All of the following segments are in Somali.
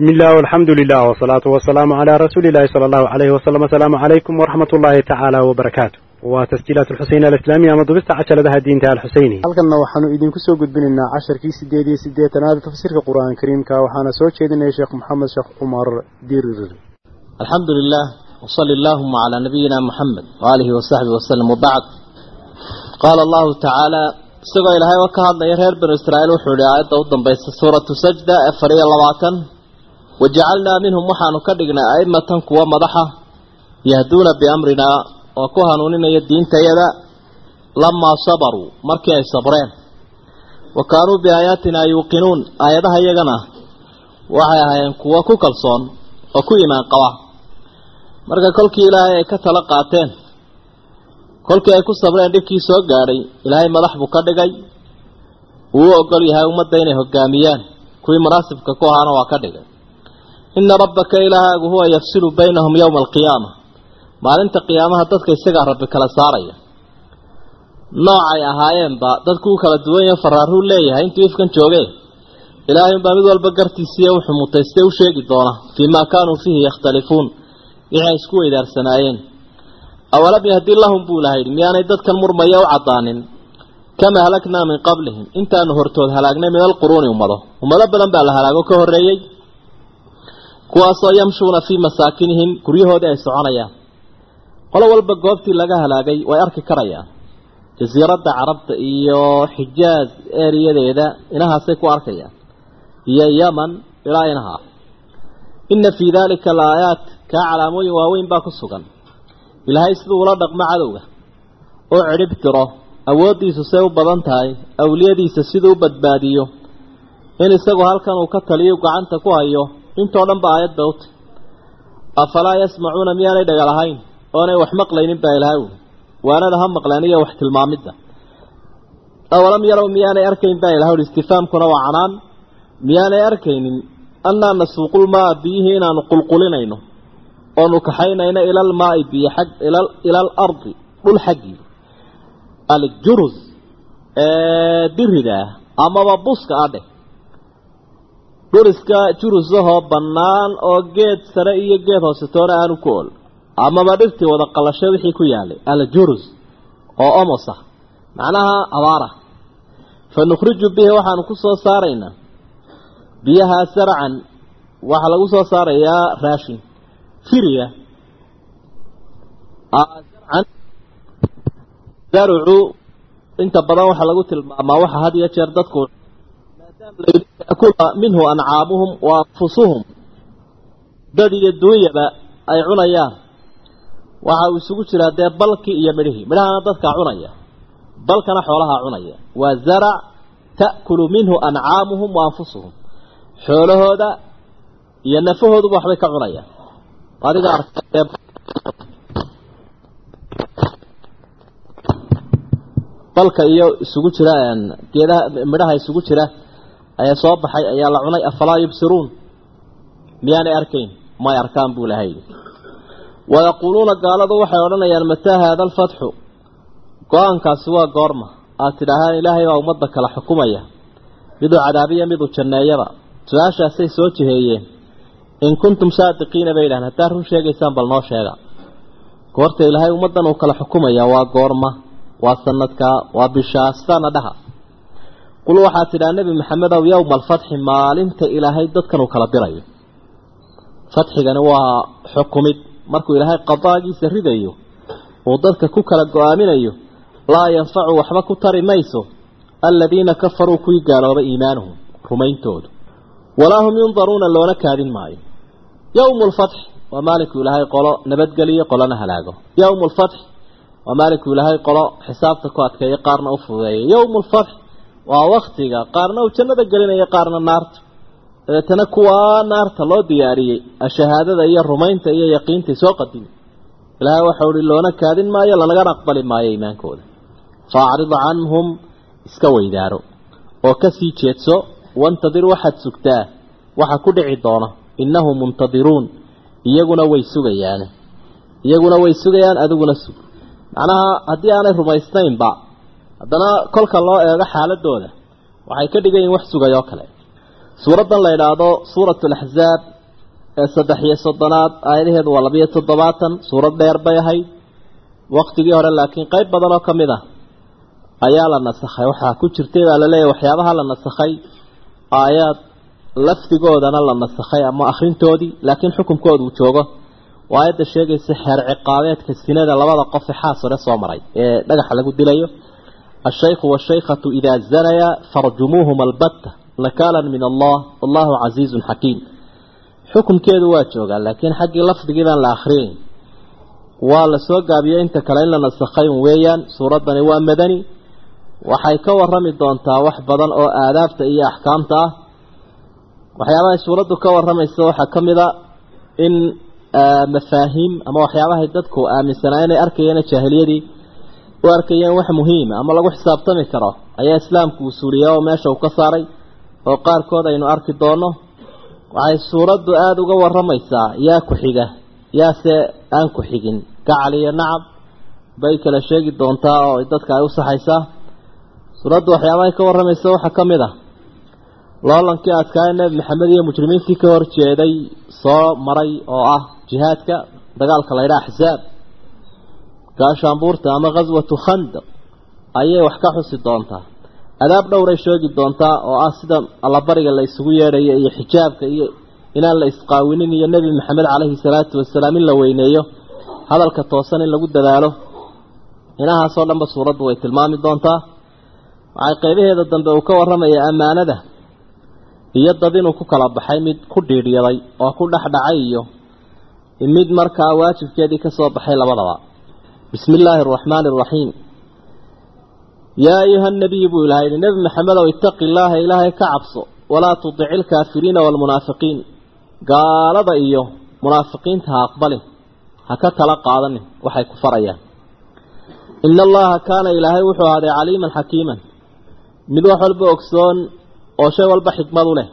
بسم الله والحمد لله والصلاة والسلام على رسول الله صلى الله عليه وسلم السلام عليكم ورحمة الله تعالى وبركاته وتسجيلات الحسين الإسلامية مضبست عشر لها الدين تعالى الحسيني halkanna waxaanu idinku soo gudbinaynaa casharkii sideed iyo siddeetanaad tafsiirka qur-aanka kariimka waxaana soo jeedinaya sheekh maxamed sheekh cumar dirir الحمد لله وصلى اللهم على نبينا محمد وآله وصحبه وسلم وبعد قال الله تعالى isagoo ilaahay oo ka hadlaya reer banu israa'iil wuxuu yihi aayadda u dambaysa suuratu sajda afar iyo labaatan wajacalnaa minhum waxaanu ka dhignay a'immatan kuwa madaxa yahduuna biamrinaa oo ku hanuuninaya diintayada lamaa sabaruu markii ay sabreen. Wa kaanuu biaayaatinaa yuuqinuun aayadaha iyagana waxay ahaayeen kuwo ku kalsoon oo ku imaan qaba. Marka kolkii ilaahay ay ka tala qaateen kolkii ay ku sabreen dhibkii soo gaadhay ilaahay madax buu ka dhigay. Wuu u ogol yahay ummadda inay hogaamiyaan kuwii munaasibka ku ahaana waa ka dhigay ina rabbaka ilaahaagu huwa yafsilu baynahum yowma alqiyaama. Maalinta qiyaamaha dadka isagaa rabbi kala saaraya. Noocay ahaayeenba dadku u kala duwan yaho faraaruu leeyahay intuu ifkan joogee. Ilaahay unbaa mid walba gartiisiiyo wuxuu mutaystay u sheegi doona fii maa kaanuu fiihi yakhtalifuun. Wixii isku weydaarsanaayeen awalam yahdi lahum buu ilaha yidhi miyaanay dadkan murmaya u caddaanin? Kama halaknaa min qablihim intaanu hortood halaagnay min alquruuni ummado. Ummado badan baa la halaago ka horreeyey kuwaasoo yamshuuna fii masaakinihim guryahoodii ay soconayaan. Qolo walba goobtii laga halaagay way arki karayaan. Jasiiradda carabta iyo xijaaz eeriyadeeda inahaasay ku arkayaan. Iyo yaman ilaa inaha. Inna fii daalika alaayaat kaa calaamooyin waaweyn baa ku sugan. Ilaahay siduu ula dhaqmo cadowga. Oo cidhib tiro awooddiisu say u badan tahay awliyadiisa siduu u badbaadiyo. In isagu halkan uu ka taliyo gacanta ku hayo intoo dhan ba aayad bay u tahy afalaa yasmacuuna miyaanay dhaga lahayn oonay wax maqlaynin baa ilahay uli waanada ha maqleen iyo wax tilmaamidda. Awalam yarow miyaanay arkayn baa ilahay uli istifaamkuna waa canaan. Miyaanay arkaynin annaa nasuuqulmaa biyihii inaanu qulqulinayno oonu kaxaynayno ila almaai biyo xag ila alardi dhul xaggii aljurus ee dirida ah amaba buska ah dheh dhuriska jurusahoo bannaan oo geed sare iyo geed hoosetoona aanu ku ol amaba dhirtii wada qalasho wixii ku yaalay aljurus oo omos ah. Macnaha abaara. Fa nukhriju bihi waxaanu ku soo saaraynaa. Biyahaa sarcan waxaa lagu soo saarayaa raashin. Firya zarcan zarucu inta badan waxaa lagu tilmaamaa waxa had iyo jeer dadku maadaama minhu ancaamuhum wa anfusuhum dad iyo duunyaba ay cunayaan waxa uu isugu jiraa dee balkii iyo midhihii midhahana dadkaa cunaya balkana xoolahaa cunaya waa zarac ta'kulu minhu ancaamuhum wa anfusuhum xoolahooda iyo nafahooduba waxbay ka cunayaan adiga arkay balka iyo isugu jira geedaha midhaha isugu jira ayaa soo baxay ayaa la cunay afalaa yubsiruun. Miyaanay arkayn? May arkaan buu lahay wayaquuluuna gaaladu waxay odhanayaan mataa haada alfatxu go'aankaasi waa goorma. Aad tidhaahaan ilaahay baa ummadda kala xukumaya. Miduu cadaabiya miduu janneeyaba. Su'aashaasay soo jiheeyeen. In kuntum saadiqiina bay yidhahdeen haddaad run sheegaysaan bal noo sheega. Goorta ilaahay ummaddan uu kala xukumaya waa goorma waa sanadkaa waa bishaa sidaana dhaha qul waxaad tidhaha nebi maxamedow yowma alfatxi maalinta ilaahay dadkan uu kala dirayo fatxigani waa xukumid markuu ilaahay qadaagiisa ridayo uu dadka ku kala go'aaminayo laa yanfacu waxba ku tari mayso aladiina kafaruu kuwii gaaloobay iimaanuhum rumayntoodu walaa hum yundaruuna loona kaadin maayo yowmu lfatxi waa maalinkuu ilaahay qolo nabadgeliyo qolona halaago yowmu lfatxi waa maalinkuu ilaahay qolo xisaabta ku adkeeyo qaarna u fududeeyo yowmu lfatxi waa waktiga qaarna uu jannada gelinayo qaarna naarta. Dabeetana kuwaa naarta loo diyaariyey shahaadada iyo rumaynta iyo yaqiintai soo qadimi ilaahay waxau uhi loona kaadin maayo lanagana aqbali maayo iimaankooda. Faacrid canhum iska weydaaro. Oo ka sii jeedso wantadir waxaad sugtaa waxa ku dhici doona innahum muntadiruun iyaguna way sugayaan iyaguna way sugayaan adiguna sug. Macnaha haddii aanay rumaysnaynba haddana kolka loo eego xaaladooda waxay ka dhigan yihiin wax sugay oo kale. Suuraddan la idhaahdo suuratu alaxzaab ee saddex iyo soddonaad aayadaheedu waa labiyo toddobaatan suurad dheer bay ahayd. Waktigii hore laakiin qeyb badan oo ka mid ah ayaa la nasakhay. Waxaa ku jirtay baa laleeyahy waxyaabaha la nasakhay aayaad lafdigoodana la nasakhay ama akhrintoodii laakiin xukunkooda uu joogo. Waa aayadda sheegaysa xeer ciqaabeedka sinada labada qof ee xaas hore soo maray ee dhagaxa lagu dilayo zanaya farjumuuhuma albatta nakaalan min allah wallahu casiizun xakiim xukunkeedu waa joogaa laakiin xaggii lafdigii baan la akhriyeyn waa la soo gaabiyey inta kale in la nasakhay weeyaan suuraddani waa madani waxay ka warrami doontaa wax badan oo aadaabta iyo axkaamta ah waxyaabahay suuraddu ka warramaysa waxaa ka mid a in mafaahiim ama waxyaabahay dadku aaminsanaa inay arkayeen jaahiliyadii u arkayeen wax muhiima ama lagu xisaabtami karo ayaa islaamku usuuliya oo meesha uu ka saaray oo qaarkood aynu arki doonno waxay suuraddu aada uga warramaysaa yaa ku xiga yaase aan ku xigin gacal iyo nacab bay kala sheegi doontaa oo dadka ay u saxaysaa. Suuraddu waxyaabahay ka warramaysa waxaa ka mid ah. Loolankii adkaaya nebi maxamed iyo mujrimiintii ka hor jeeday soo maray oo ah jihaadka dagaalka la ydhaha axsaab gaashaanbuurta ama khaswatu khandaq ayay wax ka xusi doontaa. Adaab dhowray sheegi doontaa oo ah sida allabariga la isugu yeedhayo iyo xijaabka iyo inaan la isqaawinin iyo nebi maxamed caleyhi salaatu wasalaam in la weyneeyo hadalka toosan in lagu dadaalo inahaasoo dhanba suuraddu way tilmaami doontaa. Waxay qeybaheeda dambe uu ka warramayaa ammaanada iyo dad inuu ku kala baxay mid ku dhiidhyaday oo ku dhexdhacay iyo mid markaa waajibkeedii ka soo baxay labadaba bismi illaahi araxmaani araxiim yaa ayuha nabiy buu ilahay yidhi nebi maxamedow itaqi illaaha ilaahay ka cabso walaa tudici ilkaafiriina waalmunaafiqiin gaalada iyo. Munaafiqiinta ha aqbalin ha ka tala qaadanin waxay ku farayaan. Ina allaha kaana ilaahay wuxuu ahaaday caliiman xakiiman mid wax walba ogsoon oo shay walba xikmad u leh.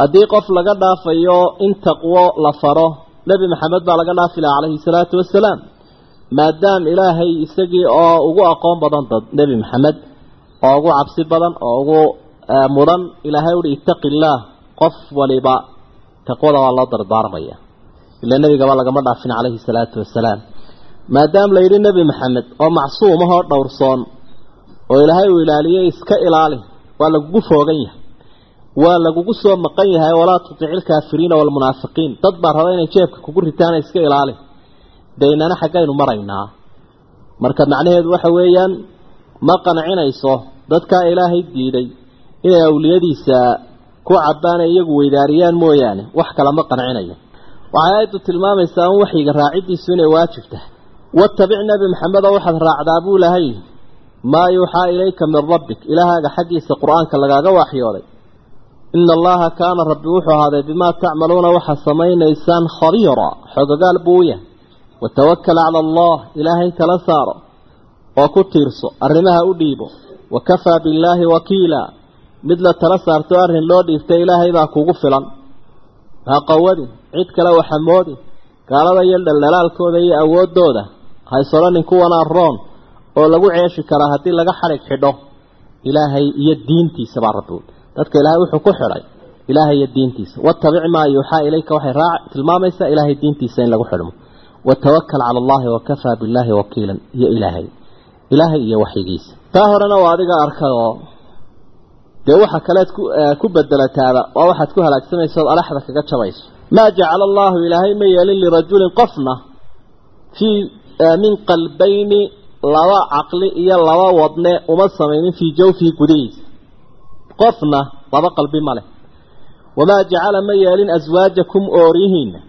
Haddii qof laga dhaafayo in taqwo la faro nebi maxamed baa laga dhaafi laha calayhi salaatu wasalaam maadaam ilaahay isagii oo ugu aqoon badan dad nebi maxamed oo ugu cabsi badan oo ugu mudan ilaahay uhi ittaqi illaah qof waliba taqwada waa loo dardaarmaya ila nebigaba lagama dhaafin calayhi salaatu wasalaam maadaama la yidhi nebi maxamed oo macsuum ahoo dhowrsoon oo ilaahay uu ilaaliyey iska ilaali. Waa lagugu foogan yahay. Waa lagugu soo maqan yahay walaa tudici ilkaafiriina waalmunaafiqiin dad baa raba inay jeebka kugu ritaana iska ilaali daynana xaggaynu maraynaa. Marka macnaheedu waxa weeyaan ma qancinayso dadkaa ilaahay diiday inay awliyadiisa ku cabbaan ee iyagu weydaariyaan mooyaane. Wax kale ma qancinayo waxay aayaddu tilmaamaysaa in waxyiga raaciddiisu inay waajib tahay watabic nebi maxamedoo waxaad raacdaa buu lahay. Maa yuuxaa ilayka min rabbik. Ilaahaaga xaggiisa qur'aanka lagaaga waxyooday ina allaha kaana rabbi wuxuu ahaaday bimaa tacmaluuna waxaad samaynaysaan khabiira. Xogogaal buu u yahay watawakal cala allah ilaahay tala saaro oo ku tiirso arrimaha u dhiibo wa kafaa billaahi wakiila mid la tala saarto arrin loo dhiibtay ilaahay baa kugu filan ha qawadin cid kale waxamoodin gaalada iyo dhaldhalaalkooda iyo awooddooda haysodhanin kuwanaa roon oo lagu ceeshi karaa haddii laga xadhig xidho ilaahay iyo diintiisa baa rabbi dadka ilaahay wuxuu ku xidhay ilaahay iyo diintiisa watabic maa yuuxaa ilayka waxay raac tilmaamaysaa ilaahay diintiisa in lagu xidhmo watawakal cala allahi wakafaa billaahi wakiilan iyo ilaahay ilaahay iyo waxyigiisa taa horena waa adiga arkay oo dee waxa kaleed ku bedelataaba waa waxaad ku halaagsamaysa ood alaxda kaga jabayso maa jacala allaahu ilaahay ma yeelin lirajulin qofna fii min qalbayni laba caqli iyo laba wadne uma samaynin fii jawfihi gudihiisa qofna laba qalbi ma leh wamaa jacala ma yeelin aswaajakum ooryihiinna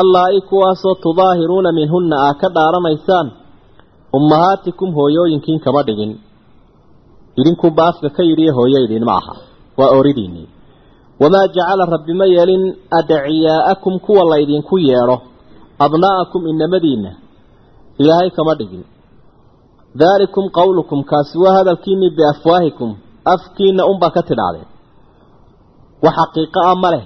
allaa-i kuwaasoo tudaahiruuna minhunna aa ka dhaaranaysaan ummahaatikum hooyooyinkiin kama dhigin. Idinkunba afka ka yidhiyo hooyo idin ma aha waa ooridiinnii wamaa jacala rabbi ma yeelin adciyaa'akum kuwa la ydinku yeedho abnaa'akum inamadiinna ilaahay kama dhigin. Daalikum qowlukum kaasi waa hadalkiinnii biafwaahikum afkiinna unbaa ka tidhaahdeen wax xaqiiqo ah ma leh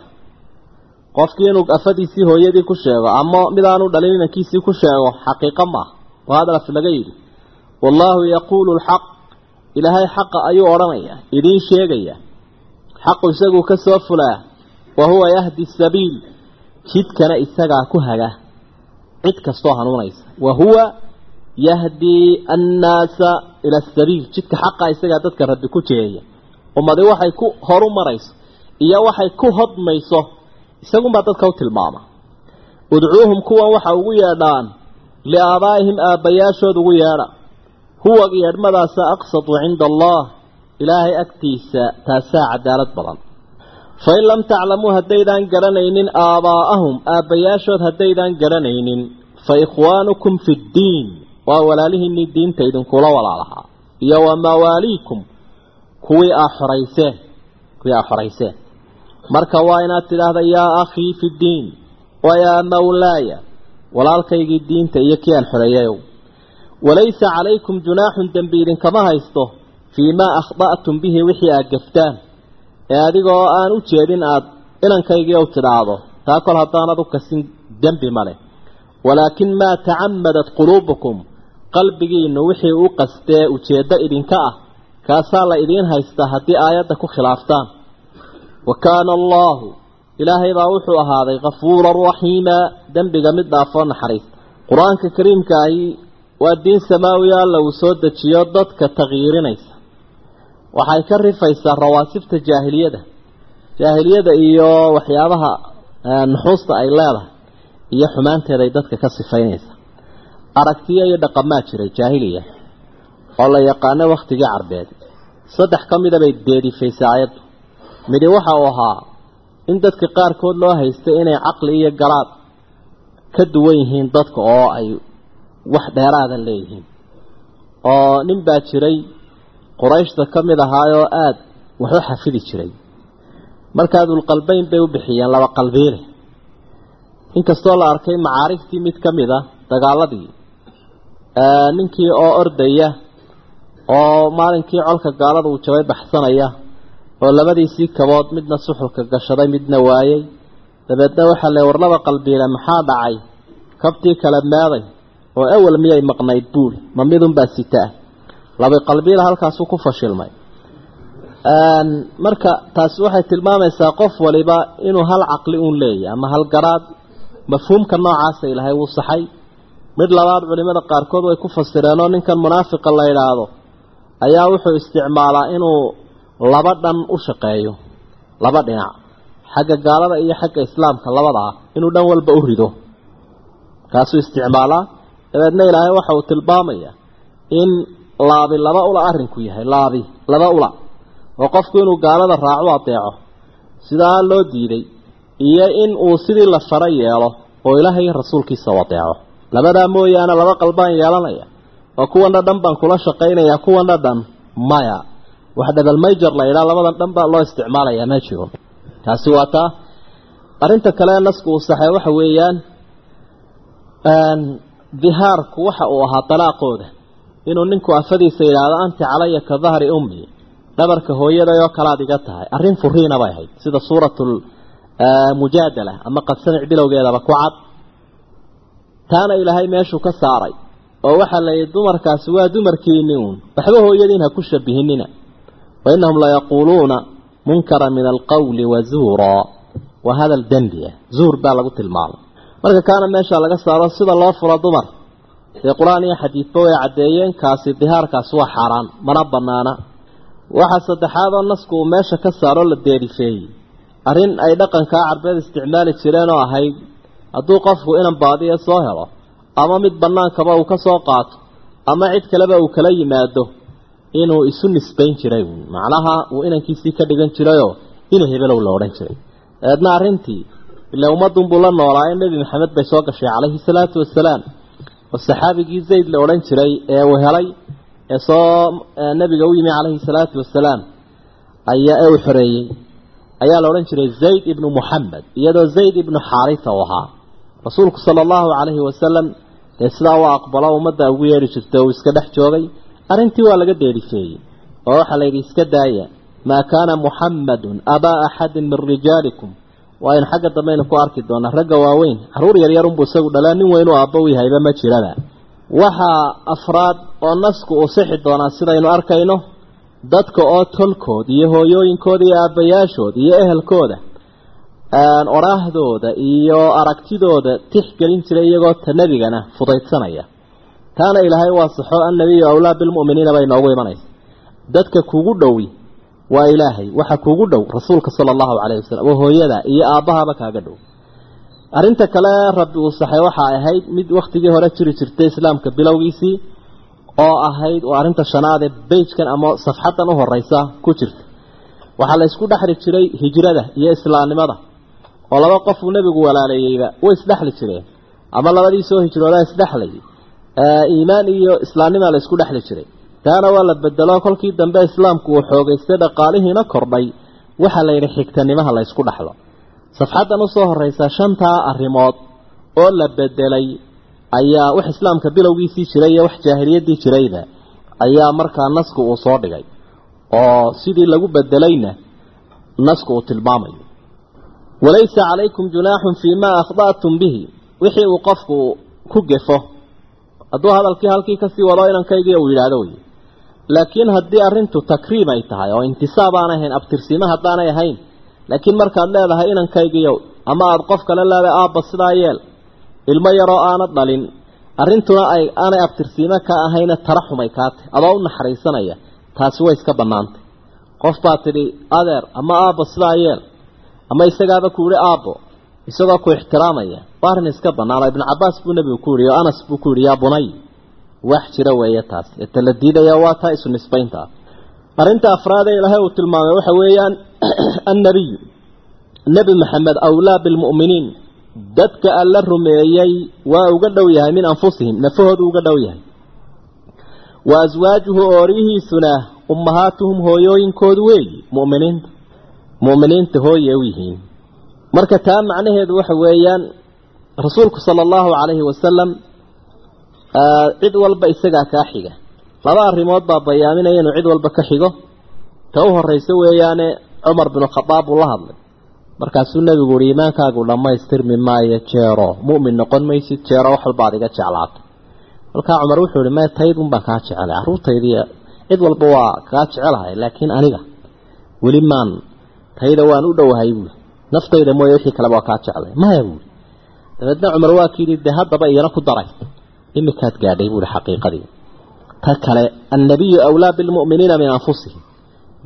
qofkii inuu afadiisii hooyadii ku sheego ama midaanu dhalin inankiisii ku sheego xaqiiqo maaha waa hadal laga yidhi. Wallaahu yaquulu alxaq ilaahay xaqa ayuu odhanayaa idiin sheegaya. Xaqu isaguu ka soo fulaa wa huwa yahdi sabiil jidkana isagaa ku haga. Cid kastoo hanuunaysa. Wa huwa yahdii annaasa ila asabiil jidka xaqa isagaa dadka rabbi ku jeeya. Ummadi waxay ku horu marayso iyo waxay ku hodmayso isagunbaa dadka u tilmaama. Udcuuhum kuwan waxa ugu yeedhaan liaabaa'ihim aabbayaashood ugu yeedha. Huwa yeedhmadaasa aqsatu cinda allah ilaahay agtiisa taasaa cadaalad badan. Fain lam taclamuu haddaydaan garanaynin aabaa'ahum aabbayaashood haddaydaan garanaynin fa ikhwaanukum fi ddiin. Waa walaalihiinnii diinta idinkula walaalahaa. Iyo wa mawaaliikum kuwii aa xorayseen kuwii aa xorayseen marka waa inaad tidhaahda yaa akhii fi ddiin wa mawlaaya. Walaalkaygii diinta iyo kii aan xoreeyayow. Walaysa calaykum junaaxun dembi idinkama haysto fii maa akhda'tum bihi wixii aad gaftaan. Ee adigoo aan u jeedin aad inankaygiiow tidhaahdo taa kol haddaanad u kasin dembi male walaakin maa tacamadat quluubukum qalbigiinnu wixii u qastee ujeeddo idinka ah kaasaa la idiin haystaa haddii aayadda ku khilaaftaan wa kaana allaahu ilaahay baa wuxuu ahaaday kafuuran raxiima dembiga mid dhaafoo naxariista qur'aanka kariimka ahi waa diin samaawi alla uu soo dejiyo dadka takyiirinaysa waxay ka rifaysaa rawaasibta jaahiliyada. Jaahiliyada iyo waxyaabaha nuxuusta ay leedahay iyo xumaanteeday dadka ka sifaynaysa. Aragtiyo iyo dhaqamaa jiray jaahiliya oo la yaqaano wakhtigii carbeed. Saddex ka mida bay deedifaysay aayaddu midi waxa uu ahaa in dadka qaarkood loo haystay inay caqli iyo garaad ka duwan yihiin dadka oo ay wax dheeraada leeyihiin. Oo nin baa jiray qurayshta ka mid ahaayoo aada wax xafidi jiray. Markaa dulqalbayn bay u bixiyeen laba qalbiile inkastoo la arkay macaarigtii mid ka mid a dagaaladii ninkii oo ordaya oo maalinkii colka gaalada uu jabay baxsanaya oo labadiisii kabood midna suxulka gashaday midna waayey dabeedna waxaa le war laba qalbiile maxaa dhacay? Kabtii kale meeday oo awal miyay maqnayd buuli ma midunbaa sitaah laba qalbiila halkaasuu ku fashilmay. Marka taasi waxay tilmaamaysaa qof waliba inuu hal caqli uun leeyahy ama hal garaad mafhuumka noocaasa ilahay wuu saxay. Mid labaad culimada qaarkood way ku fasireen oo ninkan munaafiqa la yidhaahdo ayaa wuxuu isticmaalaa inuu laba dhan u shaqeeyo laba dhinac. Xagga gaalada iyo xagga islaamka labadaa inuu dhan walba u rido. Kaasuu isticmaalaa. Dabeedna ilaahay waxa uu tilmaamaya in laabi laba ula arrinku yahay laabi laba ula. Oo qofku inuu gaalada raacu adeeco sidaa loo diiday iyo in uu sidii la fara yeelo oo ilaahay iyo rasuulkiisa u adeeco labadaa mooyaane laba qalbaan yeelanaya oo kuwana dhan baan kula shaqaynayaa kuwana dhan maya wax dhabalmayjar la yidhaha labadan dhan baa loo isticmaalayaa ma jiro taasi waa taa. Arrinta kale nasku uu saxay waxa weeyaan dihaarku waxa uu ahaa dalaaqooda inuu ninku afadiisa yidhaahdo anti calaya ka dahri ummi. Dhabarka hooyaday oo kalaad iga tahay. Arrin furiina bay ahayd sida suuratul mujaadala ama qadsamic bilowgeedaba ku cad. Taana ilaahay meeshuu ka saaray oo waxaa la yidhi dumarkaasi waa dumarkiinni uun. Waxba hooyadiin ha ku shabihinina wa innahum layaquuluuna munkara min alqawli wa zuuraa wa hadal dembiya zuur baa lagu tilmaamay marka kaana meesha laga saaro sida loo furo dumar dee qur'aan iyo xadiidba way caddeeyeen kaasi dihaarkaasi waa xaaraan mana banaana waxaa saddexaad oo nasku uu meesha ka saaro la deerifeeyey arrin ay dhaqankaa carbeed isticmaali jireen oo ahayd hadduu qofku inan baadiya soo helo ama mid bannaankaba uu ka qaato ama cid kaleba uu kala yimaado inuu isu nisbayn jiray. Macnaha uu inankiisii ka dhigan jirayoo ina hebelow la odhan jiray. Dabeedna arrintii ila ummadunbuu la noolaa in nebi maxamed bay soo gashay calayhi salaatu wasalaam oo saxaabigii zayd la odhan jiray ee uu helay ee soo nebiga u yimi calayhi salaatu wasalaam ayaa ee uu xoreeyey. Ayaa la odhan jiray zayd ibnu muxamed iyadoo zayd ibnu xaarisa u ahaa. Rasuulku sala allahu calayhi wasalam dee sidaa u aqbalo ummadda ugu yeeri jirta uu iska dhex joogay arrintii waa laga deerifeeyey oo waxaa la yidhi iska daaya. Maa kaana muxammadun abaa axadin min rijaalikum. Waa aynu xagga dambaynu ku arki doonaa ragga waaweyn carruur yaryarunbuu isagu dhalaa nin weyn u aabba u yahayba ma jiraba waxaa afraad oo nasku uu sixi doonaa sidaynu arkayno dadka oo tolkood iyo hooyooyinkooda iyo aabbayaashood iyo ehelkooda oraahdooda iyo aragtidooda tixgelin jiray iyagoo ta nebigana fudaydsanaya taana ilaahay waa saxo annabiyu awlaa bilmu'miniina bay noogu imanaysa. Dadka kugu dhowi waa ilaahay waxa kugu dhow rasuulka sala allahu calayhi wasalam oo hooyada iyo aabbahaba kaaga dhow. Arrinta kale rabbi uu saxay waxa ahayd mid wakhtigii hore jiri jirtay islaamka bilowgiisii oo ahayd oo arrinta shanaad ee beyjkan ama safxaddan u horeysa ku jirta. Waxaa la isku dhexli jiray hijrada iyo islaamnimada oo laba qof uu nebigu walaaleeyeyba way isdhexli jireen ama labadii soo hijroodaa isdhexlayay iimaan iyo islaamnimaa la isku dhexli jiray. Taana waa la bedelo kolkii dambe islaamku uu xoogaystay dhaqaalihiina kordhay. Waxaa la yidhi xigtanimaha la ysku dhexlo. Safxaddan u soo horeysa shantaa arrimood oo la bedelay ayaa wax islaamka bilowgiisii jiray iyo wax jaahiliyaddii jirayba ayaa markaa nasku uu soo dhigay. Oo sidii lagu bedelayna nasku uu tilmaamayo. Walaysa calaykum junaaxun fii maa akhda'tum bihi. Wixii uu qofku ku gefo hadduu hadalkii halkii ka sii wado inankaygiiy uu yidhaahdo wey laakiin haddii arrintu takriim ay tahay oo intisaab aan ahayn abtirsiimo haddaanay ahayn laakiin markaad leedahay inankaygiiyow ama aada qof kale leedahay aabba sidaa yeel ilmo yaroo aanad dhalin arrintuna ay aanay abtirsiimo ka ahayne taraxumay kaatay adoo u naxariisanaya taasi way iska bannaantay. Qof baa tidhi adeer ama aabbo sidaa yeel ama isagaaba ku yihi aabbo isagoo ku ixtiraamaya. Waa iska bannaan oo ibnu cabbaas buu nebigu ku yihi oo anas buu ku yidhi yaa bunay wax jira weeye taas. Ee tala diidaya waa taa isu nisbaynta. Ah arrinta afraadee ilaahay uu tilmaamay waxa weeyaan annabiyu nebi maxamed awlaa bilmu'miniin. Dadka alla rumeeyey waa uga dhow yahay min anfusihim nafahoodu uga dhow yahay. Wa aswaajuhu ooriyihiisuna ummahaatuhum hooyooyinkoodu weeyi mu'miniinta. Mu'miniinta hooye u yihiin marka taa macnaheedu waxa weeyaan rasuulku sala allahu calayhi wasalam cid walba isagaa kaa xiga. Laba arrimood baa bayaaminaya inuu cid walba ka xigo. Ta u horraysa weeyaane cumar binu khadaab uu la hadlay. Markaasuu nebigu uhi iimaankaagu dhammaystirmi maayo jeero. Mu'min noqon maysid jeero wax walba ad iga jeclaato. Halkaa cumar wuxuu ihi mee tayd unbaa kaa jecelay carruurtaydiiy cid walba waa kaa jecelahay laakiin aniga weli maan tayda waan u dhowahay buui naftayda mooye wixii kaleba waa kaa jeclay. Maya buui dabeedna cumar waa kii dee haddaba iyana ku daray. Imikaad gaadhay buuhi xaqiiqadii. Ta kale annabiyu awlaa bilmu'miniina min anfusihim.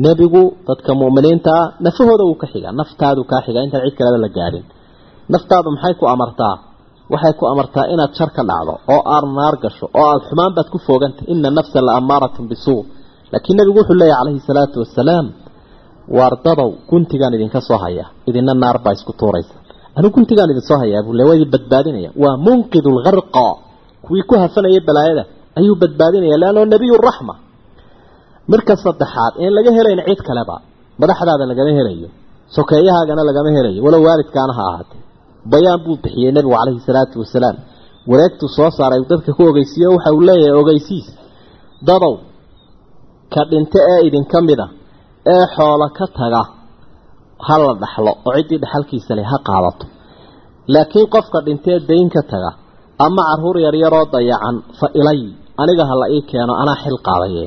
Nebigu dadka mu'miniintaa nafahooda wuu ka xigaa. Naftaadu kaa xigaa. Intaan cid kaleba la gaadhin. Naftaadu maxay ku amartaa? Waxay ku amartaa inaad shar ka dhacdo oo aad naar gasho oo aada xumaan baad ku foogantay. Ina nafsa la amaaratun bisuu laakiin nebigu wuxuu leeyahy calayhi salaatu wasalaam waardadow guntigaan idinka soo haya. Idina naar baa isku tuuraysa. Anigu guntigaan idin soo hayaa buu le waa idin badbaadinaya. Waa munqidu lgarqa kuwii ku hafanaya balaayada ayuu badbaadinaya. Leannao nebiyu raxma marka saddexaad in laga helayn cid kaleba madaxdaada lagama helayo. Sokeeyahaagana lagama helayo. Walow waalidkaana ha ahaatee. Bayaan buu bixiyey nebigu calayhi salaatu wasalaam. Wareegtuu soo saaray dadka ku ogeysiiye waxa uu leeyahay ogeysiis. Dadow ka dhinto ee idinka mid a ee xoolo ka taga ha la dhaxlo oo ciddii dhaxalkiisa leh ha qaadato. Laakiin qofka dhintee dayn ka taga ama carruur yaryaroo dayacan fa ilay aniga ha la ii keeno anaa xil qaadaye.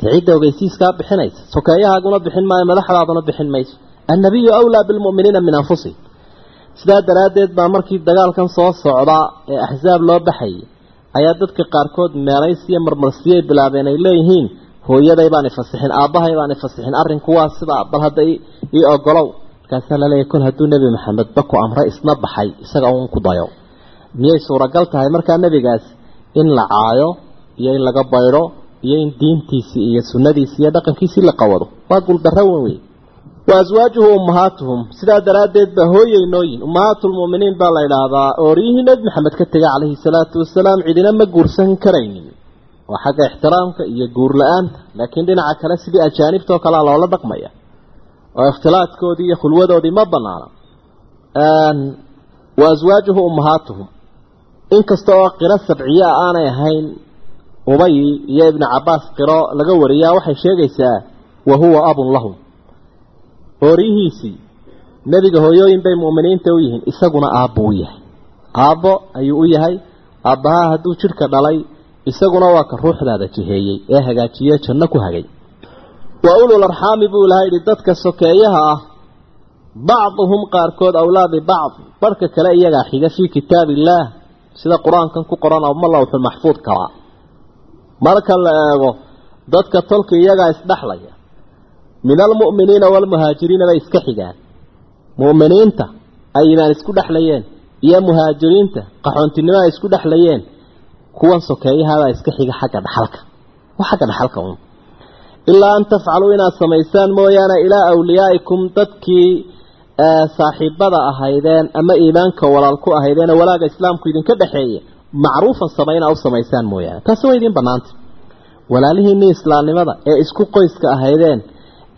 Cidda ogeysiiskaa bixinaysa sokeeyahaaguna bixin maayo madaxdaaduna bixin mayso. Annabiyu awlaa bilmu'miniina min anfusihim. Sidaa daraaddeed baa markii dagaalkan soo socdaa ee axsaab loo baxayay ayaa dadka qaarkood meelaysiyo marmarsiyay bilaabeen ay leeyihiin hooyaday baan ifasixin aabbahay baan ifasixin arrinku waa sidaa bal hadda ii ogolow markaasaa laleeyahy kol hadduu nebi maxamed ba ku isna baxay isaga uun ku dayo. Miyay suuragal tahay? Markaa nebigaas in la caayo iyo in laga baydho iyo in diintiisii iyo sunnadiisii iyo dhaqankiisii la qawado. Waa guuldarro wen wey wa aswaajuhu ummahaatuhum sidaa daraaddeed baa hooyay nooyin. Ummahaatulmu'miniin baa la idhaahdaa ooriyihii nebi maxamed ka tegay calayhi salaatu wasalaam cidina ma guursan karaynin waa xagga ixtiraamka iyo guur la'aanta laakiin dhinaca kale sidii ajaanibtoo kalea loola dhaqmaya oo ikhtilaadkoodii iyo khulwadoodii ma banaana. Wa aswaajuhu ummahaatuhum. Inkasta oo qiro sabciye a aanay ahayn ubay iyo ibnu cabbaas qiro laga wariyaa waxay sheegaysaa wa huwa abun lahum. Ooryihiisii nebiga hooyooyin bay mu'miniinta u yihiin isaguna aabbo u yahay. Aabbo ayuu u yahay aabbahaa hadduu jidhka dhalay isaguna waa ka ruuxdaada jiheeyey ee hagaajiye janno ku hagay. Wa ulul arxaami buu ilahay yidhi dadka sokeeyaha ah bacduhum qaarkood awlaa bibacd barhka kale iyagaa xiga fii kitaabi illaah sida qur'aankan ku qoran ama lawxul maxfuud kalaa marka la eego dadka tolka iyagaa isdhexlaya min almu'miniina waalmuhaajiriina bay iska xigaan. Mu'miniinta ay imaan isku dhexlayeen iyo muhaajiriinta qaxoontinimo ay isku dhexlayeen kuwan sokeeyahabaa iska xiga xagga dhaxalka. Waa xagga dhaxalka un ilaa an tafcaluu inaad samaysaan mooyaane ilaa awliyaa'ikum dadkii saaxiibada ahaydeen ama iimaanka walaal ku ahaydeen walaaga islaamku idinka dhexeeya macruufan samayna u samaysaan mooyaane. Taasi waa idiin bannaanta walaalihiinii islaamnimada ee isku qoyska ahaydeen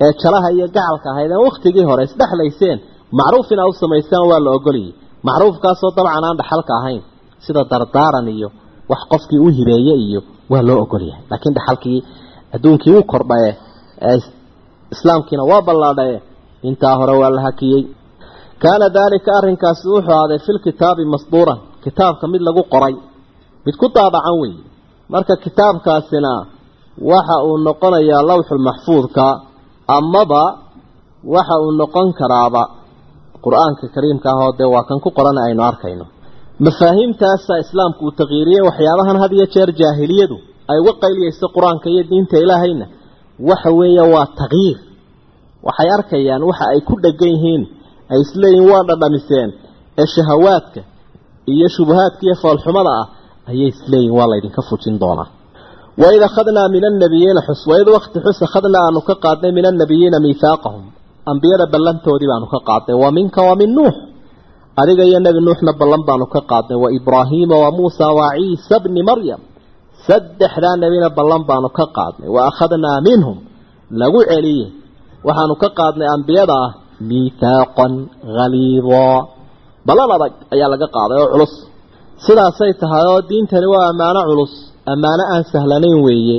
ee jalaha iyo gacalka ahaydeen wakhtigii hore isdhexlayseen macruuf inaa u samaysaan waa la ogoliyay macruufkaasoo dabcan aan dhaxalka ahayn sida dardaaran iyo wax qofkii u hibeeye iyo waa loo ogolyahay. Laakiin dhaxalkii adduunkii wuu kordhaye islaamkiina waa ballaadhaye intaa hore waa la hakiyey. Kaana daalika arrinkaasi wuxuu ahaaday filkitaabi masduuran kitaabka mid lagu qoray mid ku daabacan weeye. Marka kitaabkaasina waxa uu noqonayaa lawxulmaxfuudka amaba waxa uu noqon karaaba. Qur'aanka kariimka ah oo dee waa kan ku qoran aynu arkayno mafaahiimtaasa islaamku uu taqyiiriyey waxyaabahan had iyo jeer jaahiliyadu ay uga qayliyeyso qur'aanka iyo diinta ilaahayna. Waxa weeye waa taqyiir waxay arkayaan waxa ay ku dhegan yihiin ay isleeyihiin waa dhadhamiseen. Ee shahawaadka iyo shubahaadka iyo foolxumada ah ayay isleeyihin waa laydinka fujin doonaa. Waid akhadnaa min annabiyiina xus waid wakti xus akhadnaa aanu ka qaadnay min annabiyiina miihaaqahum ambiyada ballantoodii baanu ka qaadnay. Wa minka wa min nuux adiga iyo nebi nuuxna ballan baanu ka qaadnay wa ibraahiima wa muusa wa ciisa bni maryam. Saddexdaa nebina ballan baanu ka qaadnay wa akhadnaa minhum. Lagu celiye. Waxaanu ka qaadnay ambiyada ah miithaaqan haliidaa ballan adag ayaa laga qaaday oo culus. Sidaasay tahay oo diintani waa ammaano culus ammaano aan sahlanayn weeye.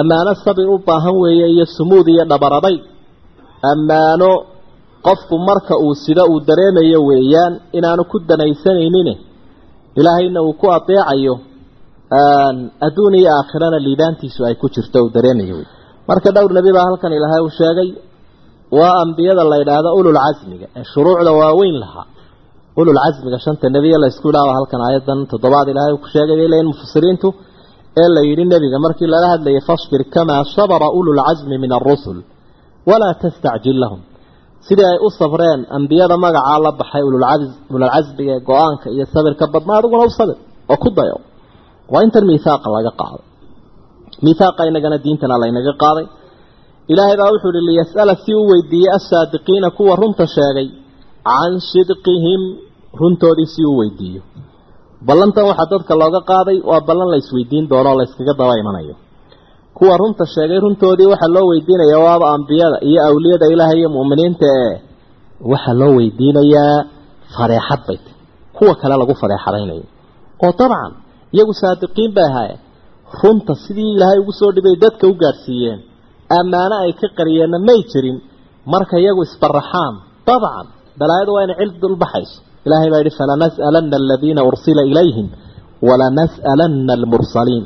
Ammaano sabir u baahan weeye iyo sumuud iyo dhabaraday ammaano qofku marka uu sida uu dareemayo weeyaan inaanu ku danaysanaynin ilaahayna uu ku adeecayo adduun iyo aakhirana liibaantiisu ay ku jirto uu dareemayo wey marka dhowr nebi baa halkan ilaahay uu sheegay waa ambiyada la yidhaahdo ulul ee shuruucda waaweyn lahaa. Ulul casmiga shanta nebiye la isku idhaaba halkan aayadan toddobaad ilaahay uu ku sheegay bay leeyihiin mufasiriintu ee la yidhi nebiga markii lala hadlayay fasbir kamaa sabara ulul casmi min arusul walaa tastacjil lahum sidii ay u sabreen ambiyada magacaa la baxay ululcasmiga ee go'aanka iyo sabirka badnaa adiguna u sabir oo ku dayo waa intan miihaaqa laga qaaday. Miihaaqa inagana diintana laynaga qaaday. Ilaahay baa wuxuu ihi liyas'ala si u weydiiyey assaadiqiina kuwa runta sheegay can sidqihim runtoodii si uu weydiiyo. Ballantan waxaa dadka looga qaaday waa ballan la isweydiin doono oo la yskaga daba imanayo kuwa runta sheegay runtoodii waxaa loo weydiinaya waaba ambiyada iyo awliyada ilaahay iyo mu'miniinta. Ee waxaa loo weydiinayaa fadeexad bay tahy kuwa kale lagu fadeexadaynayo oo dabcan iyagu saadiqiin bay ahaayeen. Runta sidii ilaahay ugu soo dhibay dadka u gaadhsiiyeen ammaano ay ka qariyeenna may jirin. Marka iyagu isbaraxaan dabcan balaayadu waa inay cil dulbaxayso ilaahay baa yidhi falanas'alanna aladiina ursila ilayhim walanas'alanna almursaliin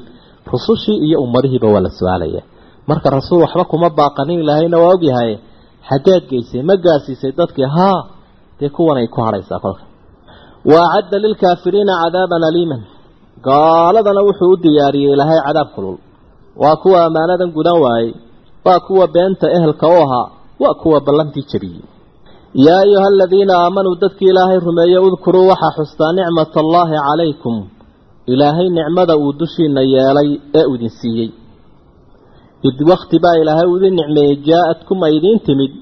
rusushii iyo ummadihiiba waa la su'aalaya. Marka rasuul waxba kuma baaqanin ilaahayna waa ogyahay xaggeed geysay ma gaarsiisay dadkii haa dee kuwanay ku hadhaysaa kolka. Wa acadda lilkaafiriina cadaaban aliiman. Gaaladana wuxuu u diyaariyey ilaahay cadaab kulul. Waa kuwa ammaanadan gudan waayey. Waa kuwa beenta ehelka u ahaa. Waa kuwa ballantii jabiyey. Yaa ayuha aladiina aamanuu dadkii ilaahay rumeeye udkuruu waxaa xustaa nicmat allaahi calaykum ilaahay nicmada uu dushiina yeelay ee u idin siiyey. Id wakti baa ilaahay u idin nicmeeyey jaa-adkum ay idiin timid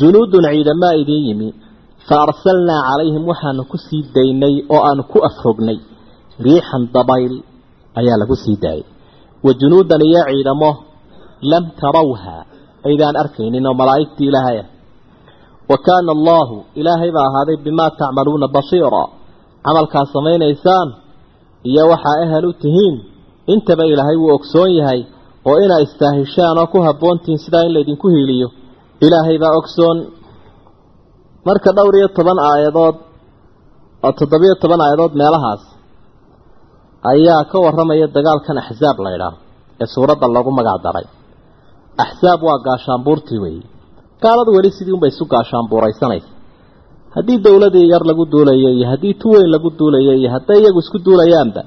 junuudun ciidamaa idiin yimi. Fa arsalnaa calayhim waxaanu ku sii daynay oo aanu ku afrognay. Riixan dabayl ayaa lagu sii daayay. Wa junuudan iyo ciidamo lam tarawha aydaan arkaynin oo malaa'igtii ilaahay ah. Wa kaana allaahu ilaahay baa ahaaday bimaa tacmaluuna basiira camalkaa samaynaysaan iyo waxaa ehel u tihiin intaba ilaahay wuu ogsoon yahay oo inaa istaahishaan oo ku habboontihiin sidaa in laydinku hiiliyo. Ilaahay baa ogsoon. Marka dhowr iyo toban aayadood oo toddobiyo toban aayadood meelahaas ayaa ka warramaya dagaalkan axsaab la ydhaah ee suuradda lagu magac daray. Axsaab waa gaashaanbuurtii weeye gaaladu weli sidii unbay isu gaashaanbuuraysanaysa haddii dowladii yar lagu duulayo iyo haddii tu weyn lagu duulayo iyo hadday iyagu isku duulayaanba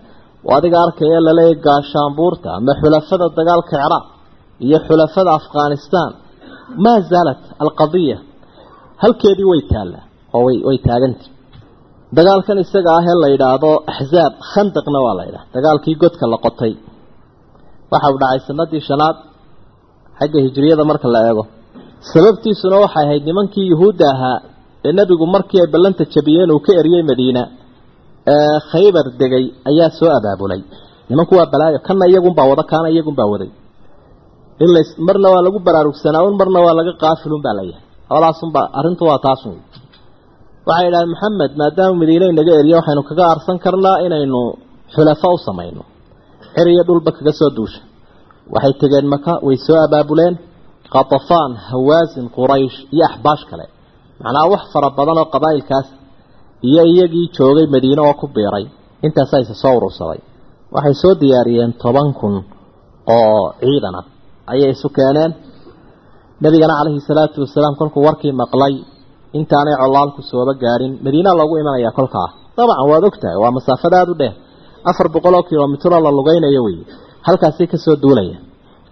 oo adiga arkaya laleeyahy gaashaanbuurta ama xulafada dagaalka ciraaq iyo xulafada afghanistan. Maa zaalat alqadiya halkeedii way taallaa oo way way taagantay dagaalkan isaga ah ee la yidhaahdo axzaab khandaqna waa la yidhaha dagaalkii godka la qotay. Waxa uu dhacay sanadii shanaad xagga hijriyada marka la eego. Sababtiisuna waxay ahayd nimankii yuhuudda ahaa ee nebigu markii ay ballanta jabiyeen uu ka eriyey madiina ee khaybar degay ayaa soo abaabulay. Nimanku waa balaayo kana iyagunbaa wada kaana iyagunbaa waday. In la marna waa lagu baraarugsanaa un marna waa laga qaafilun baa layahay labadaasunbaa arrintu waa taasun waxay idhahdeen maxamed maadaama madiine inaga eriyo waxaynu kaga aarsan karnaa inaynu xulafo u samayno. Xer iyo dhulba kaga soo duusha. Waxay tegeen maka way soo abaabuleen khatafaan hawaasin quraysh iyo axbaash kale macnaha wax fara badan oo qabaa'ilkaas iyo iyagii joogay madiine oo ku biiray. Intaasaa isa soo urursaday. Waxay soo diyaariyeen toban kun oo ciidan ayay isu keeneen. Nebigana calayhi salaatu wasalaam kolkuu warkii maqlay. Intaanay colaalku sooba gaadhin madiina loogu imanayaa kolkaa. Dabcan waad ogtahay waa masaafada aada u dheer afar boqol oo kilomitro la lugaynayo wey. Halkaasay ka soo duulaya.